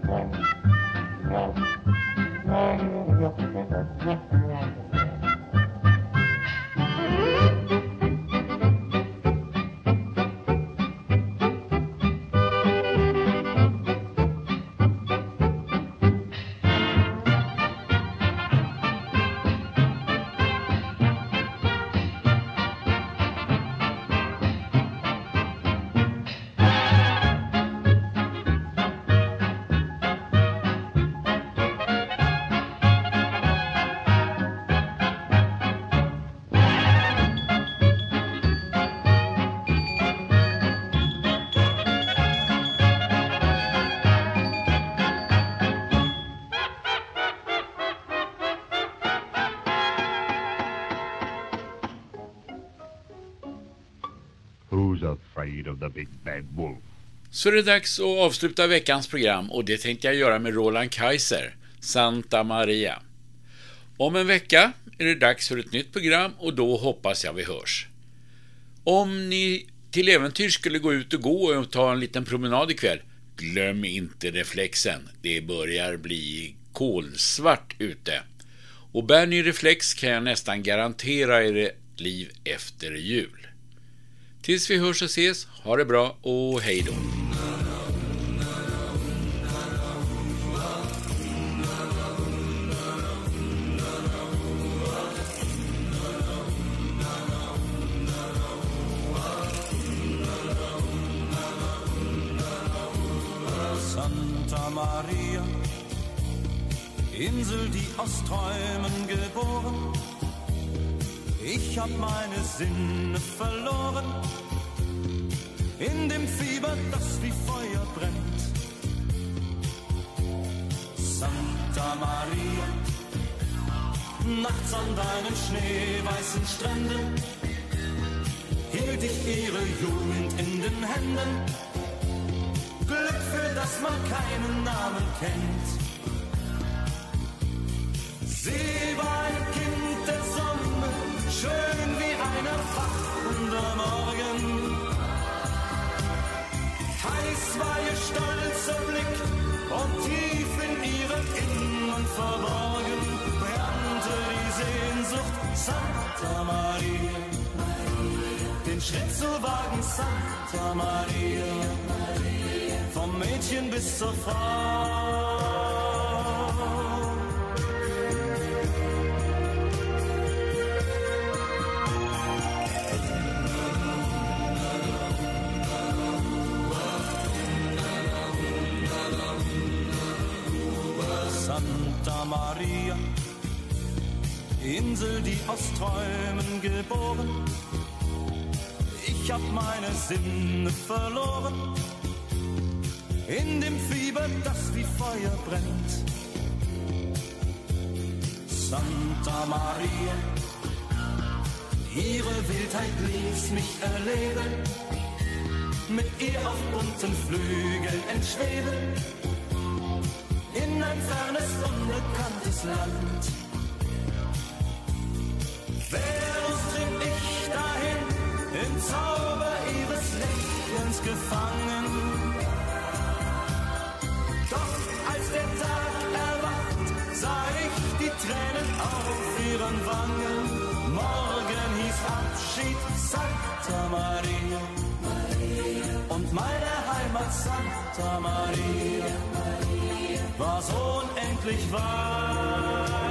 Så är det dags att avsluta veckans program och det tänkte jag göra med Roland Kaiser, Santa Maria. Om en vecka är det dags för ett nytt program och då hoppas jag vi hörs. Om ni till äventyr skulle gå ut och gå och ta en liten promenad ikväll, glöm inte reflexen. Det börjar bli kolsvart ute. Och bär ni reflex kan jag nästan garantera er ett liv efter jul. Tills vi hörs och ses, ha det bra och hej då. Santa Maria, Insel, die aus Träumen geboren. Ich hab meine Sinne verloren in dem Fieber, das wie Feuer brennt. Santa Maria, nachts an deinen schneeweißen Stränden hielt ich ihre Jugend in den Händen. Glück, für das man keinen Namen kennt. Heiß war ihr stolzer Blick und tief in ihrem Innern verborgen brannte die Sehnsucht Santa Maria. Den Schritt zu wagen, Santa Maria vom Mädchen bis zur Frau. Maria, Insel, die aus Träumen geboren. Ich hab meine Sinne verloren in dem Fieber, das wie Feuer brennt. Santa Maria, ihre Wildheit ließ mich erleben, mit ihr auf bunten Flügeln entschweben, ein fernes, unbekanntes Land. Venus trieb ich dahin, im Zauber ihres Lächelns gefangen. Doch als der Tag erwacht, sah ich die Tränen auf ihren Wangen. Morgen hieß Abschied Santa Maria. Und meine Heimat Santa Maria war so unendlich weit.